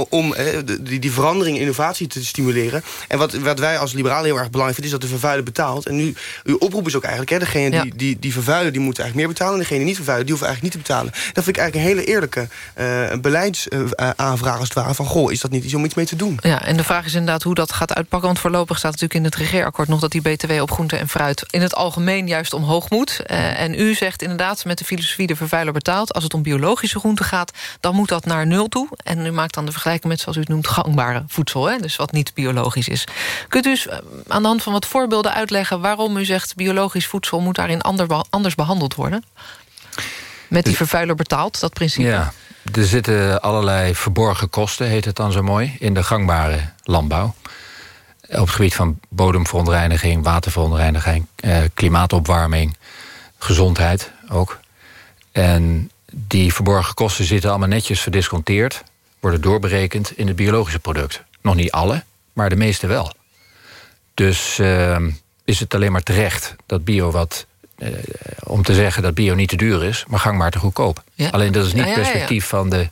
om die, die verandering en innovatie te stimuleren. En wat, wat wij als liberalen heel erg belangrijk vinden, is dat de vervuiler betaalt. En nu, uw oproep is ook eigenlijk, hè, degene die, die, die vervuilen, die moeten eigenlijk meer betalen. En degene die niet vervuilen, die hoeven eigenlijk niet te betalen. Dat vind ik eigenlijk een hele eerlijke eh beleidsaanvraag als het ware. Van, goh, is dat niet iets om iets mee te doen? Ja, en de vraag is inderdaad hoe dat gaat uitpakken. Want voorlopig staat natuurlijk in het regeerakkoord nog... dat die BTW op groente en fruit in het algemeen juist omhoog moet. Eh, en u zegt inderdaad met de filosofie de vervuiler betaalt... als het om biologische groenten gaat, dan moet dat naar nul toe. En u maakt dan de vergelijking met, zoals u het noemt, gangbare voedsel. Hè? Dus wat niet biologisch is. Kunt u eh, aan de hand van wat voorbeelden uitleggen... waarom u zegt biologisch voedsel moet daarin ander- anders behandeld worden? Met die vervuiler betaalt, dat principe? Ja, er zitten allerlei verborgen kosten, heet het dan zo mooi... in de gangbare landbouw. Op het gebied van bodemverontreiniging, waterverontreiniging... Eh, klimaatopwarming, gezondheid ook. En die verborgen kosten zitten allemaal netjes verdisconteerd... worden doorberekend in het biologische product. Nog niet alle, maar de meeste wel. Dus eh, is het alleen maar terecht dat bio wat... eh, om te zeggen dat bio niet te duur is, maar gangbaar te goedkoop. Ja. Alleen dat is niet het ja, perspectief van de,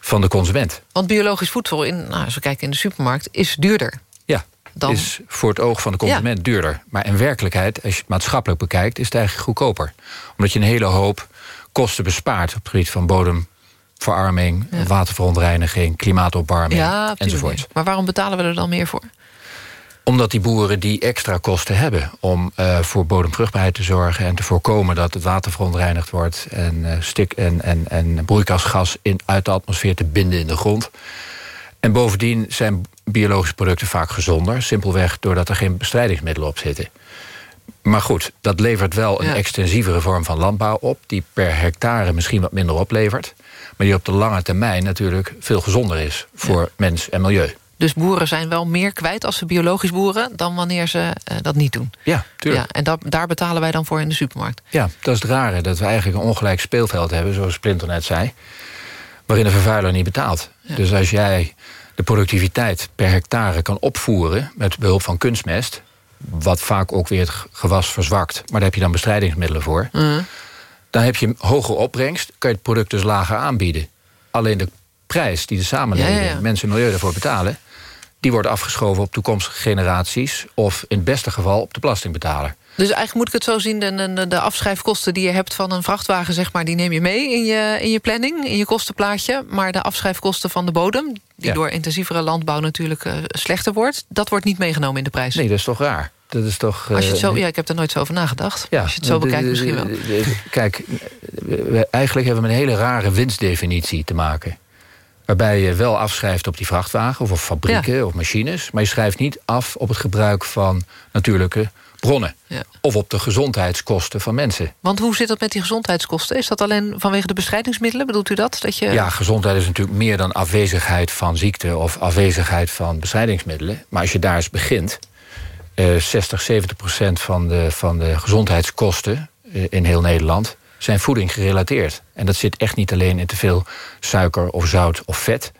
van de consument. Want biologisch voedsel, in, nou, als we kijken in de supermarkt, is duurder. Ja, Dan- is voor het oog van de consument duurder. Maar in werkelijkheid, als je het maatschappelijk bekijkt... is het eigenlijk goedkoper. Omdat je een hele hoop kosten bespaart... op het gebied van bodemverarming, waterverontreiniging... klimaatopwarming Ja, enzovoort. manier. Maar waarom betalen we er dan meer voor? Omdat die boeren die extra kosten hebben... om eh, voor bodemvruchtbaarheid te zorgen... en te voorkomen dat het water verontreinigd wordt... en, eh, stik en, en, en broeikasgas in, uit de atmosfeer te binden in de grond. En bovendien zijn biologische producten vaak gezonder. Simpelweg doordat er geen bestrijdingsmiddelen op zitten. Maar goed, dat levert wel een Ja. extensievere vorm van landbouw op... die per hectare misschien wat minder oplevert... maar die op de lange termijn natuurlijk veel gezonder is... voor mens en milieu. Dus boeren zijn wel meer kwijt als ze biologisch boeren... dan wanneer ze eh, dat niet doen. Ja, tuurlijk. Ja, en dat, daar betalen wij dan voor in de supermarkt. Ja, dat is het rare. Dat we eigenlijk een ongelijk speelveld hebben, zoals Splinter net zei. Waarin de vervuiler niet betaalt. Dus als jij de productiviteit per hectare kan opvoeren met behulp van kunstmest. Wat vaak ook weer het gewas verzwakt. Maar daar heb je dan bestrijdingsmiddelen voor. Dan heb je een hogere opbrengst. Kan je het product dus lager aanbieden. Alleen de prijs die de samenleving, Ja, ja, ja. mensen en milieu daarvoor betalen. Die wordt afgeschoven op toekomstige generaties. Of in het beste geval op de belastingbetaler. Dus eigenlijk moet ik het zo zien, de, de, de afschrijfkosten die je hebt van een vrachtwagen... Zeg maar, die neem je mee in je, in je planning, in je kostenplaatje. Maar de afschrijfkosten van de bodem, die Ja. door intensievere landbouw natuurlijk eh, slechter wordt... dat wordt niet meegenomen in de prijs. Nee, dat is toch raar? Dat is toch, Als je het eh, zo, ja, ik heb er nooit zo over nagedacht. Ja, Als je het zo de- bekijkt misschien wel. Kijk, we- eigenlijk hebben we een hele rare winstdefinitie te maken. Waarbij je wel afschrijft op die vrachtwagen of op fabrieken of machines... maar je schrijft niet af op het gebruik van natuurlijke bronnen. Ja. Of op de gezondheidskosten van mensen. Want hoe zit dat met die gezondheidskosten? Is dat alleen vanwege de bestrijdingsmiddelen? Bedoelt u dat? dat je... Ja, gezondheid is natuurlijk meer dan afwezigheid van ziekte... of afwezigheid van bestrijdingsmiddelen. Maar als je daar eens begint... eh 60, 70 procent van de, van de gezondheidskosten eh, in heel Nederland... zijn voeding gerelateerd. En dat zit echt niet alleen in te veel suiker of zout of vet...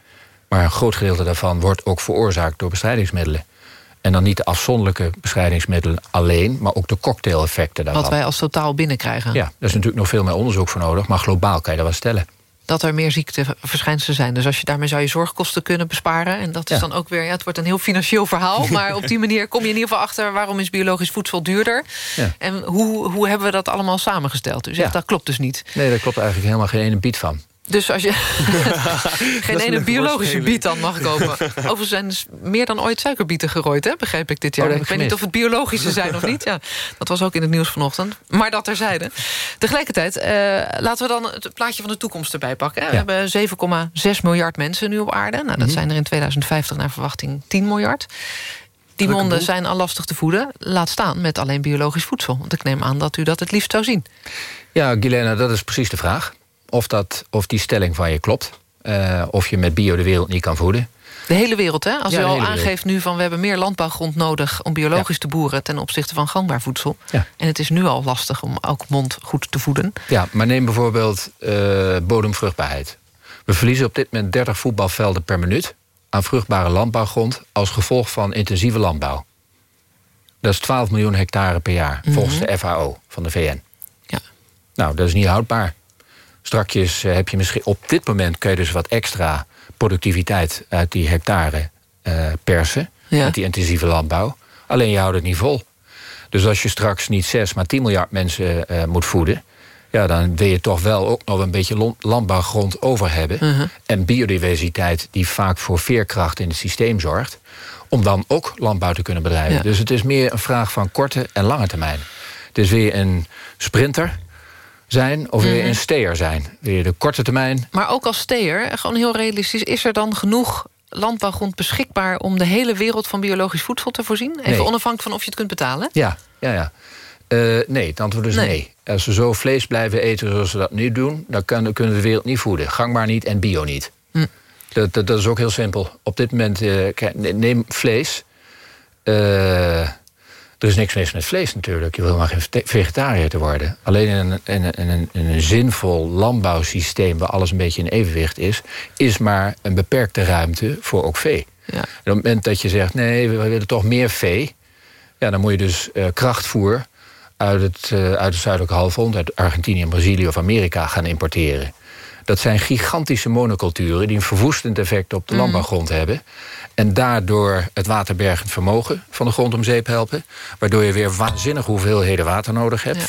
maar een groot gedeelte daarvan wordt ook veroorzaakt door bestrijdingsmiddelen. En dan niet de afzonderlijke bestrijdingsmiddelen alleen... maar ook de cocktaileffecten daarvan. Wat wij als totaal binnenkrijgen. Ja, daar is natuurlijk nog veel meer onderzoek voor nodig... maar globaal kan je dat wel stellen. Dat er meer ziekteverschijnselen zijn. Dus als je daarmee zou je zorgkosten kunnen besparen. En dat is Ja. dan ook weer, ja, het wordt een heel financieel verhaal. Maar op die manier kom je in ieder geval achter... waarom is biologisch voedsel duurder? Ja. En hoe, hoe hebben we dat allemaal samengesteld? U zegt, Ja. dat klopt dus niet. Nee, daar klopt eigenlijk helemaal geen ene biet van. Dus als je geen een ene biologische biet dan mag kopen. Overigens zijn dus meer dan ooit suikerbieten gerooid, hè, begrijp ik dit jaar. Oh, ik weet niet of het biologische zijn of niet. Ja, dat was ook in het nieuws vanochtend. Maar dat terzijde. Tegelijkertijd, eh, laten we dan het plaatje van de toekomst erbij pakken. hè. We Ja. hebben 7,6 miljard mensen nu op aarde. Nou, dat Mhm. zijn er in 2050 naar verwachting 10 miljard. Die monden zijn al lastig te voeden. Laat staan met alleen biologisch voedsel. Want ik neem aan dat u dat het liefst zou zien. Ja, Guilena, dat is precies de vraag. Of, dat, of die stelling van je klopt. Eh, of je met bio de wereld niet kan voeden. De hele wereld, hè? Als Ja, u al wereld. aangeeft nu van... we hebben meer landbouwgrond nodig om biologisch te boeren... ten opzichte van gangbaar voedsel. Ja. En het is nu al lastig om elk mond goed te voeden. Ja, maar neem bijvoorbeeld eh, bodemvruchtbaarheid. We verliezen op dit moment 30 voetbalvelden per minuut... aan vruchtbare landbouwgrond als gevolg van intensieve landbouw. Dat is 12 miljoen hectare per jaar, volgens de FAO van de VN. Ja. Nou, dat is niet houdbaar. Strakjes eh, heb je misschien... Op dit moment kun je dus wat extra productiviteit uit die hectare eh, persen... Ja. met die intensieve landbouw. Alleen je houdt het niet vol. Dus als je straks niet 6, maar 10 miljard mensen eh, moet voeden... ja, dan wil je toch wel ook nog een beetje landbouwgrond over hebben. Mhm. En biodiversiteit die vaak voor veerkracht in het systeem zorgt... om dan ook landbouw te kunnen bedrijven. Ja. Dus het is meer een vraag van korte en lange termijn. Het is weer een sprinter zijn of weer Mhm. een steer zijn. Wil je de korte termijn Maar ook als steer, gewoon heel realistisch... is er dan genoeg landbouwgrond beschikbaar... om de hele wereld van biologisch voedsel te voorzien? Even Nee. onafhankelijk van of je het kunt betalen? Ja, ja, ja. Eh, nee, het antwoord is Nee. nee. Als we zo vlees blijven eten zoals we dat nu doen... dan kunnen we de wereld niet voeden. Gangbaar niet en bio niet. Hm. Dat, dat, dat is ook heel simpel. Op dit moment, eh, neem vlees. Eh, er is niks mis met vlees natuurlijk. Je wil maar geen vegetariër te worden. Alleen in een, in, een, in, een, in een zinvol landbouwsysteem... waar alles een beetje in evenwicht is... is maar een beperkte ruimte voor ook vee. Ja. En op het moment dat je zegt... nee, we willen toch meer vee... Ja, dan moet je dus eh, krachtvoer uit het, eh, uit het zuidelijke halfrond... uit Argentinië, Brazilië of Amerika gaan importeren. Dat zijn gigantische monoculturen... die een verwoestend effect op de Mhm. landbouwgrond hebben... en daardoor het waterbergend vermogen van de grond om zeep helpen... waardoor je weer waanzinnige hoeveelheden water nodig hebt.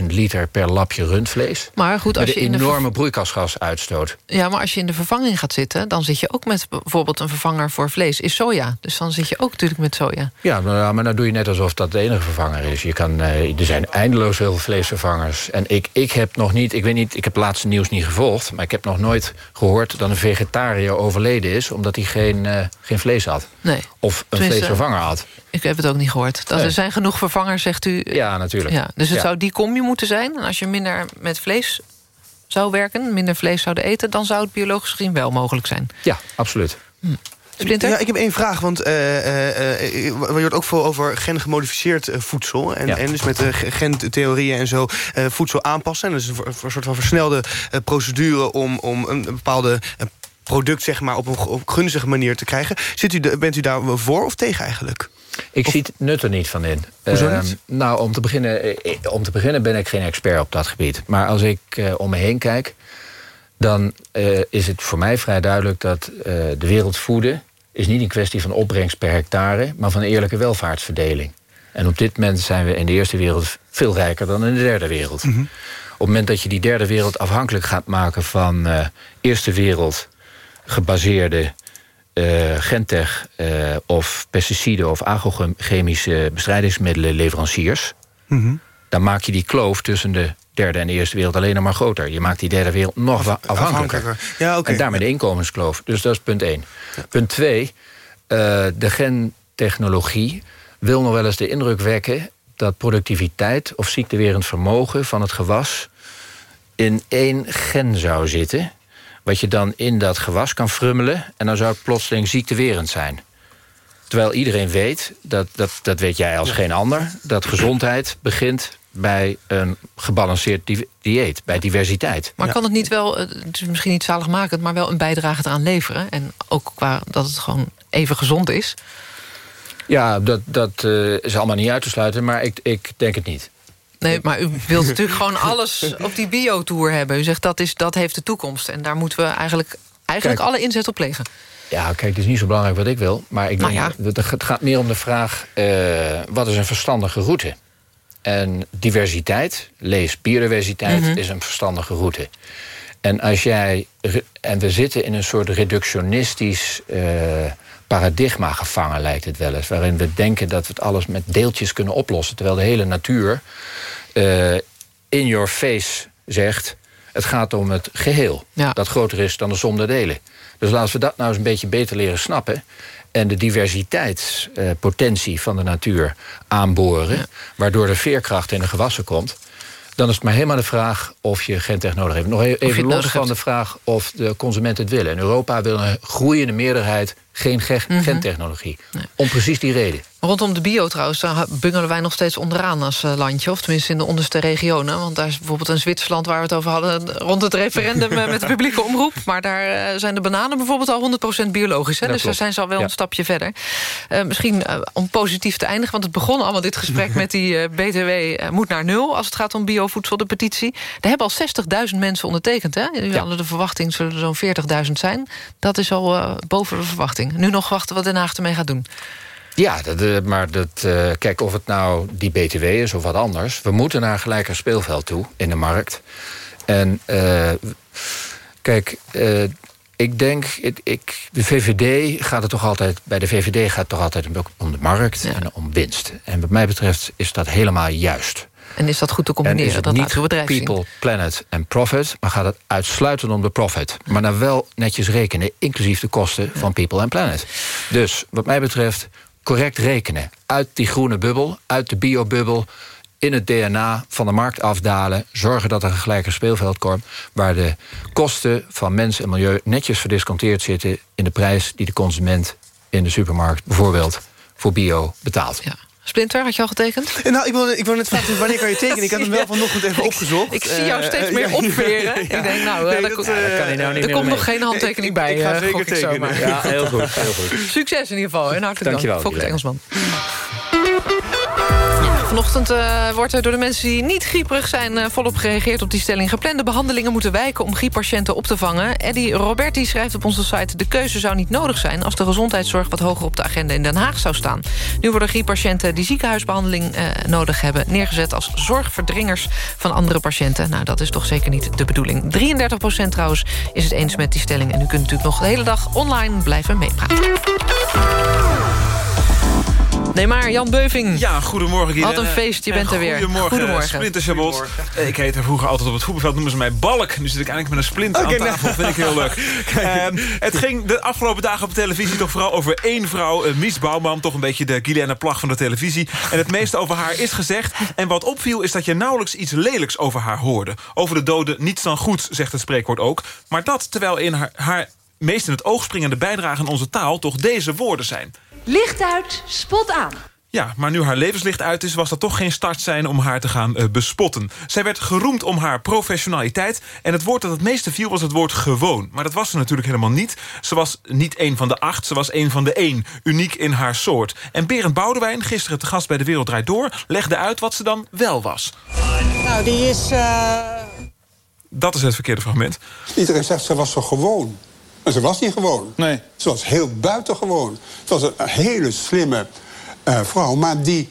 15.000 liter per lapje rundvlees. Maar goed, als je een enorme broeikasgasuitstoot. Ja, maar als je in de vervanging gaat zitten... dan zit je ook met bijvoorbeeld een vervanger voor vlees, is soja. Dus dan zit je ook natuurlijk met soja. Ja, maar, maar dan doe je net alsof dat de enige vervanger is. Je kan, eh, er zijn eindeloos veel vleesvervangers. En ik, ik heb nog niet, ik weet niet, ik heb het laatste nieuws niet gevolgd... maar ik heb nog nooit gehoord dat een vegetariër overleden is... omdat hij geen, eh, geen vlees had. Nee. Of een vleesvervanger had. Ik heb het ook niet gehoord. Dat Nee. Er zijn genoeg vervangers, zegt u. Ja, natuurlijk. Ja, dus het Ja. zou die combi moeten zijn. En als je minder met vlees zou werken, minder vlees zouden eten... dan zou het biologisch gezien wel mogelijk zijn. Ja, absoluut. Splinter? Ja, ik heb één vraag, want eh eh, eh, je hoort ook veel over gengemodificeerd eh, voedsel. En, Ja. en dus met de gentheorieën en zo eh, voedsel aanpassen. En dat is een, een soort van versnelde procedure om, om een bepaalde product zeg maar, op een op gunstige manier te krijgen. Zit u, de- bent u daar voor of tegen eigenlijk? Ik zie het nut er niet van in. Hoezo Ehm, niet? nou, om te, beginnen, om te beginnen ben ik geen expert op dat gebied. Maar als ik eh, om me heen kijk... dan eh, is het voor mij vrij duidelijk dat eh, de wereld voeden... is niet een kwestie van opbrengst per hectare... maar van eerlijke welvaartsverdeling. En op dit moment zijn we in de eerste wereld veel rijker dan in de derde wereld. Op het moment dat je die derde wereld afhankelijk gaat maken... van eh, eerste wereld gebaseerde gentech of pesticiden of agrochemische bestrijdingsmiddelen leveranciers, dan maak je die kloof tussen de derde en de eerste wereld alleen nog maar groter. Je maakt die derde wereld nog afhankelijker. afhankelijker. Ja, oké. En daarmee de inkomenskloof. Dus dat is punt één. Punt twee, eh, de gentechnologie wil nog wel eens de indruk wekken dat productiviteit of ziektewerend vermogen van het gewas in één gen zou zitten. Wat je dan in dat gewas kan frummelen en dan zou het plotseling ziektewerend zijn. Terwijl iedereen weet, dat, dat, dat weet jij als geen ander, dat gezondheid begint bij een gebalanceerd di- dieet, bij diversiteit. Maar kan het niet wel, eh, het is misschien niet zaligmakend... maar wel een bijdrage eraan leveren? En ook qua dat het gewoon even gezond is? Ja, dat, dat eh, is allemaal niet uit te sluiten, maar ik, ik denk het niet. Nee, maar u wilt natuurlijk gewoon alles op die biotour hebben. U zegt dat, is, dat heeft de toekomst. En daar moeten we eigenlijk, eigenlijk Kijk. alle inzet op plegen. Ja, kijk, het is niet zo belangrijk wat ik wil. Maar ik Nou denk, dat- het gaat meer om de vraag... eh, wat is een verstandige route? En diversiteit, lees biodiversiteit, Mhm. is een verstandige route. En als jij. En we zitten in een soort reductionistisch uh, paradigma gevangen, lijkt het wel eens. Waarin we denken dat we het alles met deeltjes kunnen oplossen. Terwijl de hele natuur uh, in your face zegt. Het gaat om het geheel. Dat groter is dan de som der delen. Dus laten we dat nou eens een beetje beter leren snappen en de diversiteitspotentie van de natuur aanboren... waardoor de veerkracht in de gewassen komt... dan is het maar helemaal de vraag of je gentech nodig hebt. Nog even los van de vraag of de consument het willen. In Europa wil een groeiende meerderheid geen mhm. gentechnologie. Om precies die reden. Rondom de bio trouwens, daar bungelen wij nog steeds onderaan als eh, landje. Of tenminste in de onderste regionen. Want daar is bijvoorbeeld een Zwitserland waar we het over hadden... rond het referendum eh, met de publieke omroep. Maar daar eh, zijn de bananen bijvoorbeeld al 100% biologisch. Hè? Dus daar zijn ze al wel een stapje verder. misschien om positief te eindigen, want het begon allemaal dit gesprek... met die BTW moet naar nul als het gaat om biovoedsel, de petitie. Daar hebben al 60.000 mensen ondertekend. Hè? Nu hadden de verwachting zullen er zo'n 40.000 zijn. Dat is al boven de verwachting. Nu nog wachten wat Den Haag ermee gaat doen. Ja, dat, eh, maar dat, uh, kijk, of het nou die BTW is of wat anders... we moeten naar een gelijker speelveld toe in de markt. En uh, kijk, ik denk, ik, ik, de VVD gaat het toch altijd... bij de VVD gaat het toch altijd om de markt en om winst. En wat mij betreft is dat helemaal juist. En is dat goed te combineren? En is het dat niet people, planet en profit... maar gaat het uitsluitend om de profit. Maar dan wel netjes rekenen, inclusief de kosten van people en planet. Dus wat mij betreft correct rekenen. Uit die groene bubbel, uit de biobubbel in het DNA van de markt afdalen... zorgen dat er een gelijker speelveld komt... waar de kosten van mens en milieu netjes verdisconteerd zitten... in de prijs die de consument in de supermarkt bijvoorbeeld voor bio betaalt. Ja. Splinter, had je al getekend? Eh, nou, ik wil, ik wil net vragen, wanneer kan je tekenen? Ik had hem wel vanochtend even opgezocht. Ik, zie jou steeds uh, meer opveren. Ik denk, nou, nee, dat, kan hij nou niet er komt nog geen handtekening bij. Ik ga zeker tekenen. Ja, heel goed, heel goed. Succes in ieder geval. En hartelijk dank. Dankjewel. Fokker Engelsman. Vanochtend uh, wordt er door de mensen die niet grieperig zijn... Uh, volop gereageerd op die stelling. Geplande behandelingen moeten wijken om grieppatiënten op te vangen. Eddie Roberti schrijft op onze site... de keuze zou niet nodig zijn als de gezondheidszorg... wat hoger op de agenda in Den Haag zou staan. Nu worden grieppatiënten die ziekenhuisbehandeling uh, nodig hebben... neergezet als zorgverdringers van andere patiënten. Nou, dat is toch zeker niet de bedoeling. 33 procent trouwens is het eens met die stelling. En u kunt natuurlijk nog de hele dag online blijven meepraten. Nee maar, Jan Beuving. Ja, goedemorgen Wat een feest, je bent er weer. Goedemorgen, goedemorgen. Splinter Chabot. Eh, ik heette vroeger altijd op het voetbalveld, noemen ze mij Balk. Nu zit ik eigenlijk met een splinter aan tafel, nou. vind ik heel leuk. um, het ging de afgelopen dagen op televisie toch vooral over één vrouw, uh, Mies Bouwman. Toch een beetje de Guilaine Plag van de televisie. En het meeste over haar is gezegd. En wat opviel is dat je nauwelijks iets lelijks over haar hoorde. Over de doden niets dan goed, zegt het spreekwoord ook. Maar dat terwijl in haar, haar meest in het oog springende bijdrage aan onze taal... toch deze woorden zijn. Licht uit, spot aan. Ja, maar nu haar levenslicht uit is... was dat toch geen start zijn om haar te gaan uh, bespotten. Zij werd geroemd om haar professionaliteit... en het woord dat het meeste viel was het woord gewoon. Maar dat was ze natuurlijk helemaal niet. Ze was niet een van de acht, ze was een van de één. Uniek in haar soort. En Berend Boudewijn, gisteren te gast bij De Wereld Draait Door... legde uit wat ze dan wel was. Nou, die is... Uh... Dat is het verkeerde fragment. Iedereen zegt ze was zo gewoon. Maar ze was niet gewoon. Nee. Ze was heel buitengewoon. Ze was een hele slimme uh, vrouw, maar die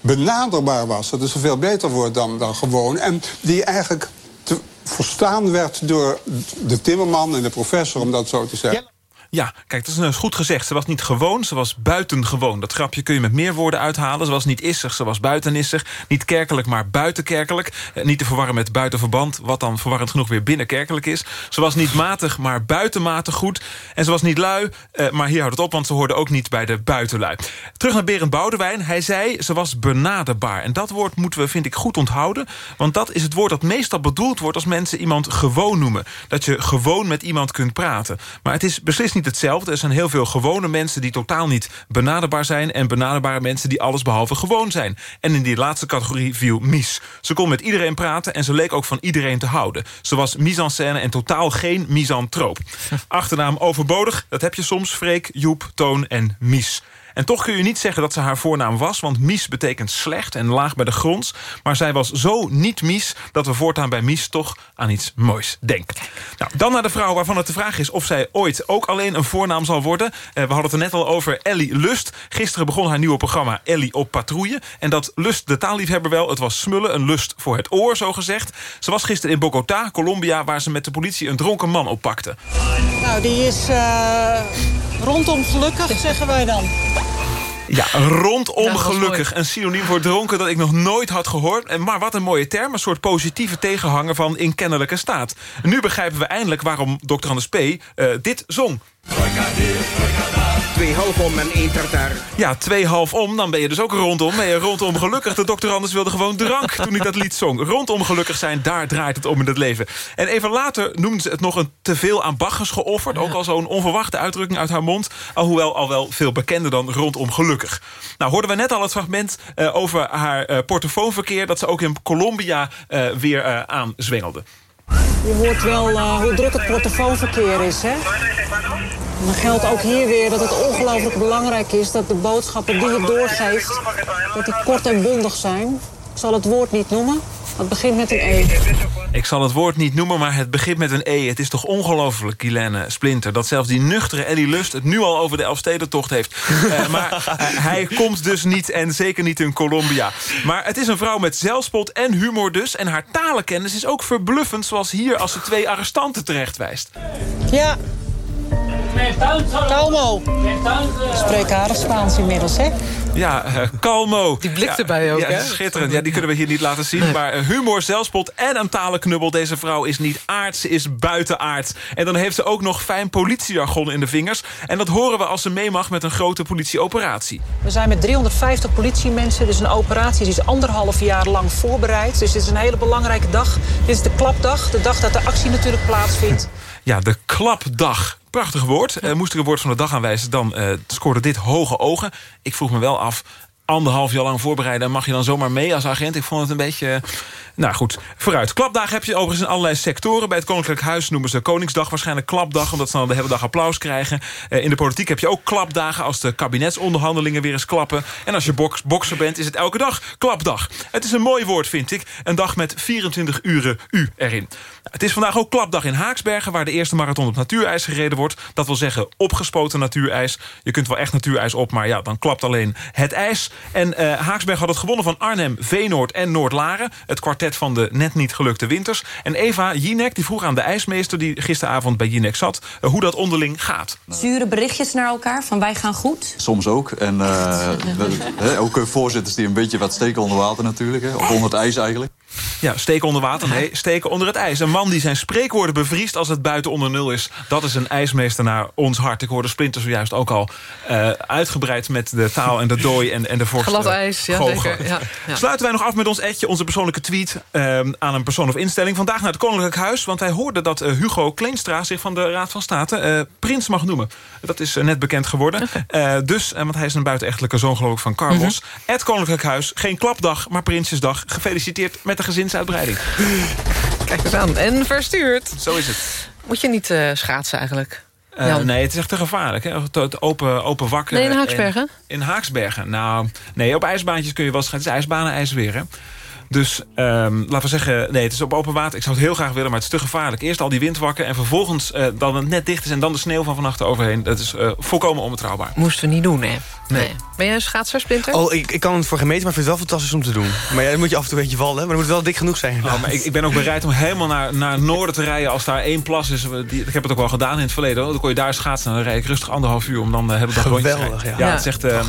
benaderbaar was. Dat is een veel beter woord dan, dan gewoon. En die eigenlijk te verstaan werd door de timmerman en de professor, om dat zo te zeggen. Ja, kijk, dat is nou goed gezegd. Ze was niet gewoon, ze was buitengewoon. Dat grapje kun je met meer woorden uithalen. Ze was niet issig, ze was buitenissig. Niet kerkelijk, maar buitenkerkelijk. Eh, niet te verwarren met buitenverband... wat dan verwarrend genoeg weer binnenkerkelijk is. Ze was niet matig, maar buitenmatig goed. En ze was niet lui, eh, maar hier houdt het op... want ze hoorde ook niet bij de buitenlui. Terug naar Berend Boudewijn. Hij zei, ze was benaderbaar. En dat woord moeten we, vind ik, goed onthouden. Want dat is het woord dat meestal bedoeld wordt... als mensen iemand gewoon noemen. Dat je gewoon met iemand kunt praten. Maar het is beslist niet hetzelfde. Er zijn heel veel gewone mensen die totaal niet benaderbaar zijn... en benaderbare mensen die alles behalve gewoon zijn. En in die laatste categorie viel Mies. Ze kon met iedereen praten en ze leek ook van iedereen te houden. Ze was mise en scène en totaal geen misantroop. Achternaam overbodig, dat heb je soms. Freek, Joep, Toon en Mies. En toch kun je niet zeggen dat ze haar voornaam was... want Mies betekent slecht en laag bij de grond. Maar zij was zo niet Mies dat we voortaan bij Mies toch aan iets moois denken. Nou, dan naar de vrouw waarvan het de vraag is of zij ooit ook alleen een voornaam zal worden. Eh, we hadden het er net al over Ellie Lust. Gisteren begon haar nieuwe programma Ellie op patrouille. En dat lust de taalliefhebber wel. Het was smullen, een lust voor het oor, zo gezegd. Ze was gisteren in Bogota, Colombia... waar ze met de politie een dronken man oppakte. Nou, die is eh, rondom gelukkig, zeggen wij dan. Ja, rondom gelukkig. Een synoniem voor dronken dat ik nog nooit had gehoord. En Maar wat een mooie term. Een soort positieve tegenhanger van in kennelijke staat. Nu begrijpen we eindelijk waarom Dr. Anders P. eh, dit zong. Twee half om en één tartaar. Ja, twee half om, dan ben je dus ook rondom. Ben je rondom gelukkig. De dokter Anders wilde gewoon drank toen hij dat lied zong. Rondom gelukkig zijn, daar draait het om in het leven. En even later noemden ze het nog een teveel aan Bacchus geofferd. Ook al zo'n onverwachte uitdrukking uit haar mond. Alhoewel al wel veel bekender dan rondom gelukkig. Nou, hoorden we net al het fragment eh, over haar eh, portofoonverkeer... dat ze ook in Colombia eh, weer aanzwengelde. Je hoort wel eh, hoe druk het portofoonverkeer is, hè? Dan geldt ook hier weer dat het ongelooflijk belangrijk is... dat de boodschappen die je doorgeeft, dat die kort en bondig zijn. Ik zal het woord niet noemen. Het begint met een E. Ik zal het woord niet noemen, maar het begint met een E. Het is toch ongelooflijk, Guilaine Splinter... dat zelfs die nuchtere Ellie Lust het nu al over de Elfstedentocht heeft. Eh, maar eh, hij komt dus niet en zeker niet in Colombia. Maar het is een vrouw met zelfspot en humor dus... en haar talenkennis is ook verbluffend... zoals hier als ze twee arrestanten terechtwijst. Ja. Calmo. Spreek aardig Spaans inmiddels, hè? Ja, eh, Calmo. Die blik Ja, erbij ook, ja, hè? schitterend. Ja, die kunnen we hier niet laten zien. Maar eh, humor, zelfspot en een talenknubbel. Deze vrouw is niet aards, ze is buitenaard. En dan heeft ze ook nog fijn politiejargon in de vingers. En dat horen we als ze mee mag met een grote politieoperatie. We zijn met 350 politiemensen. Dus een operatie die is anderhalf jaar lang voorbereid. Dus dit is een hele belangrijke dag. Dit is de klapdag, de dag dat de actie natuurlijk plaatsvindt. Ja, de klapdag. Prachtig woord. Eh, moest ik een woord van de dag aanwijzen, dan eh, scoorde dit hoge ogen. Ik vroeg me wel af, anderhalf jaar lang voorbereiden... mag je dan zomaar mee als agent? Ik vond het een beetje... eh, nou goed, vooruit. Klapdagen heb je overigens in allerlei sectoren. Bij het Koninklijk Huis noemen ze Koningsdag waarschijnlijk klapdag... omdat ze dan de hele dag applaus krijgen. In de politiek heb je ook klapdagen... als de kabinetsonderhandelingen weer eens klappen. En als je boks, bokser bent, is het elke dag klapdag. Het is een mooi woord, vind ik. Een dag met 24 uren u erin. Het is vandaag ook klapdag in Haaksbergen... waar de eerste marathon op natuurijs gereden wordt. Dat wil zeggen opgespoten natuurijs. Je kunt wel echt natuurijs op, maar ja, dan klapt alleen het ijs. En eh, Haaksberg had het gewonnen van Arnhem, Veenoord en Noordlaren. Het kwartet van de net niet gelukte winters. En Eva Jinek die vroeg aan de ijsmeester... die gisteravond bij Jinek zat, eh, hoe dat onderling gaat. Zure berichtjes naar elkaar van wij gaan goed. Soms ook. En eh, we- hè, ook voorzitters die een beetje wat steken onder water natuurlijk. Hè, of onder het ijs eigenlijk. Ja, steken onder water, nee, steken onder het ijs. Een man die zijn spreekwoorden bevriest als het buiten onder nul is... dat is een ijsmeester naar ons hart. Ik hoorde Splinter zojuist ook al eh, uitgebreid met de taal en de dooi en, en de vorst. Glad eh, ijs, ja, zeker. Ja, ja. Sluiten wij nog af met ons etje, onze persoonlijke tweet... eh, aan een persoon of instelling. Vandaag naar het Koninklijk Huis, want wij hoorden dat Hugo Kleenstra... zich van de Raad van State prins mag noemen. Dat is net bekend geworden. Eh, dus, want hij is een buitenechtelijke zoon geloof ik van Carlos. Mhm. Het Koninklijk Huis, geen klapdag, maar Prinsjesdag. Gefeliciteerd met de gezinsuitbreiding. Kijk eens aan. En verstuurd. Zo is het. Moet je niet eh, schaatsen eigenlijk? Eh, nee, het is echt te gevaarlijk. Hè? Het, open, open wakken. Nee, in Haaksbergen? En- In Haaksbergen. Nou, nee, op ijsbaantjes kun je wel schaatsen. Het is ijsbanen, ijsweer, hè? Dus ehm, laten we zeggen, nee, het is op open water. Ik zou het heel graag willen, maar het is te gevaarlijk. Eerst al die windwakken en vervolgens eh, dan het net dicht is... en dan de sneeuw van vannacht eroverheen. Dat is eh, volkomen onbetrouwbaar. Moesten we niet doen, hè? Nee. Ben jij een schaatser, Splinter? Oh, ik, ik kan het voor gemeten, maar ik vind het wel fantastisch om te doen. Maar ja, dan moet je af en toe een beetje vallen, hè? maar dan moet het wel dik genoeg zijn. Oh, maar ik, ik ben ook bereid om helemaal naar, naar het noorden te rijden... als daar één plas is. Die, ik heb het ook wel gedaan in het verleden. Dan kon je daar schaatsen en dan rijd ik rustig anderhalf uur... om dan de hele dag rondjes te Geweldig, rijden. ja. Ja, Ja, het is, echt, eh,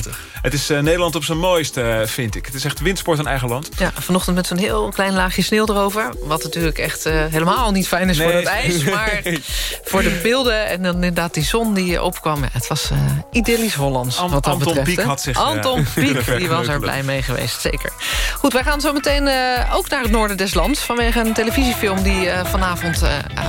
het is eh, Nederland op zijn mooist, eh, vind ik. Het is echt windsport in eigen land. Ja, vanochtend met zo'n heel klein laagje sneeuw erover. Wat natuurlijk echt eh, helemaal niet fijn is voor het ijs. Maar voor de beelden en dan inderdaad die zon die opkwam. Het was eh idyllisch Hollands, An- wat dat Anton betreft. Had zich, eh, Anton Pieck, die was er blij mee geweest, zeker. Goed, wij gaan zo meteen ook naar het noorden des lands... vanwege een televisiefilm die vanavond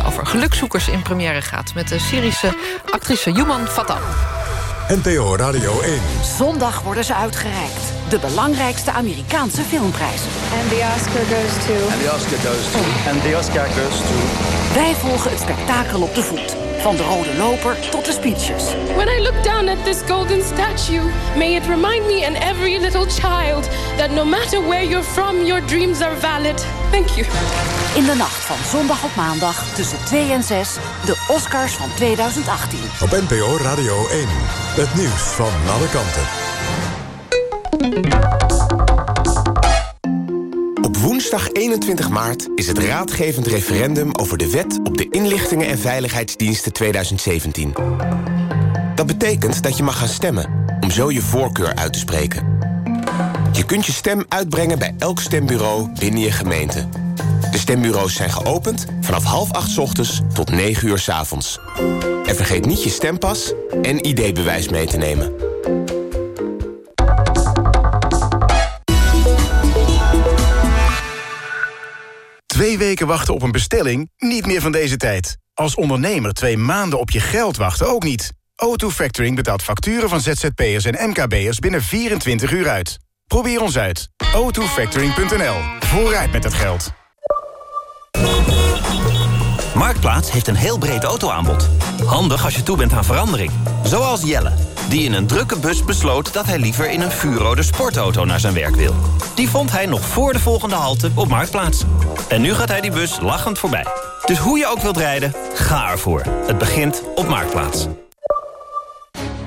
over gelukzoekers in première gaat... met de Syrische actrice Yuman Fatah. NPO Radio 1. Zondag worden ze uitgereikt. De belangrijkste Amerikaanse filmprijzen. And the Oscar goes to... And the Oscar goes to. And the Oscar goes to. Wij volgen het spektakel op de voet. Van de rode loper tot de speeches. When I look down at this golden statue, may it remind me and every little child that no matter where you're from, your dreams are valid. Thank you. In de nacht van zondag op maandag tussen 2 en 6 de Oscars van 2018. Op NPO Radio 1. Het nieuws van alle kanten. Woensdag 21 maart is het raadgevend referendum over de wet op de inlichtingen en veiligheidsdiensten 2017. Dat betekent dat je mag gaan stemmen, om zo je voorkeur uit te spreken. Je kunt je stem uitbrengen bij elk stembureau binnen je gemeente. De stembureaus zijn geopend vanaf half acht ochtends tot 9 uur s avonds. En vergeet niet je stempas en ID-bewijs mee te nemen. Twee weken wachten op een bestelling? Niet meer van deze tijd. Als ondernemer twee maanden op je geld wachten ook niet. O2 Factoring betaalt facturen van ZZP'ers en MKB'ers binnen 24 uur uit. Probeer ons uit. o2factoring.nl. Vooruit met het geld. Marktplaats heeft een heel breed autoaanbod. Handig als je toe bent aan verandering. Zoals Jelle, die in een drukke bus besloot... dat hij liever in een vuurrode sportauto naar zijn werk wil. Die vond hij nog voor de volgende halte op Marktplaats. En nu gaat hij die bus lachend voorbij. Dus hoe je ook wilt rijden, ga ervoor. Het begint op Marktplaats.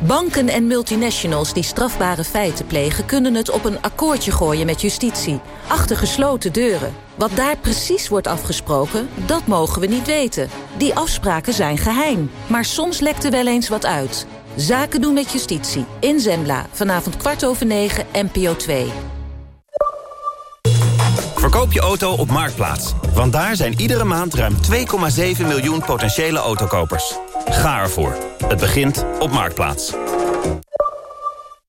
Banken en multinationals die strafbare feiten plegen... kunnen het op een akkoordje gooien met justitie. Achter gesloten deuren. Wat daar precies wordt afgesproken, dat mogen we niet weten. Die afspraken zijn geheim. Maar soms lekt er wel eens wat uit. Zaken doen met justitie. In Zembla. Vanavond kwart over negen, NPO 2. Verkoop je auto op Marktplaats. Want daar zijn iedere maand ruim 2,7 miljoen potentiële autokopers. Ga ervoor. Het begint op Marktplaats.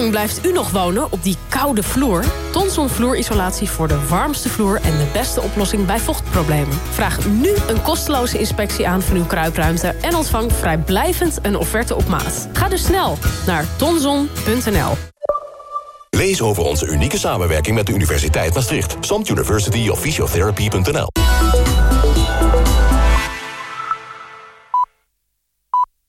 lang blijft u nog wonen op die koude vloer? Tonson vloerisolatie voor de warmste vloer en de beste oplossing bij vochtproblemen. Vraag nu een kosteloze inspectie aan van uw kruipruimte... en ontvang vrijblijvend een offerte op maat. Ga dus snel naar tonson.nl. Lees over onze unieke samenwerking met de Universiteit Maastricht. SOMT University of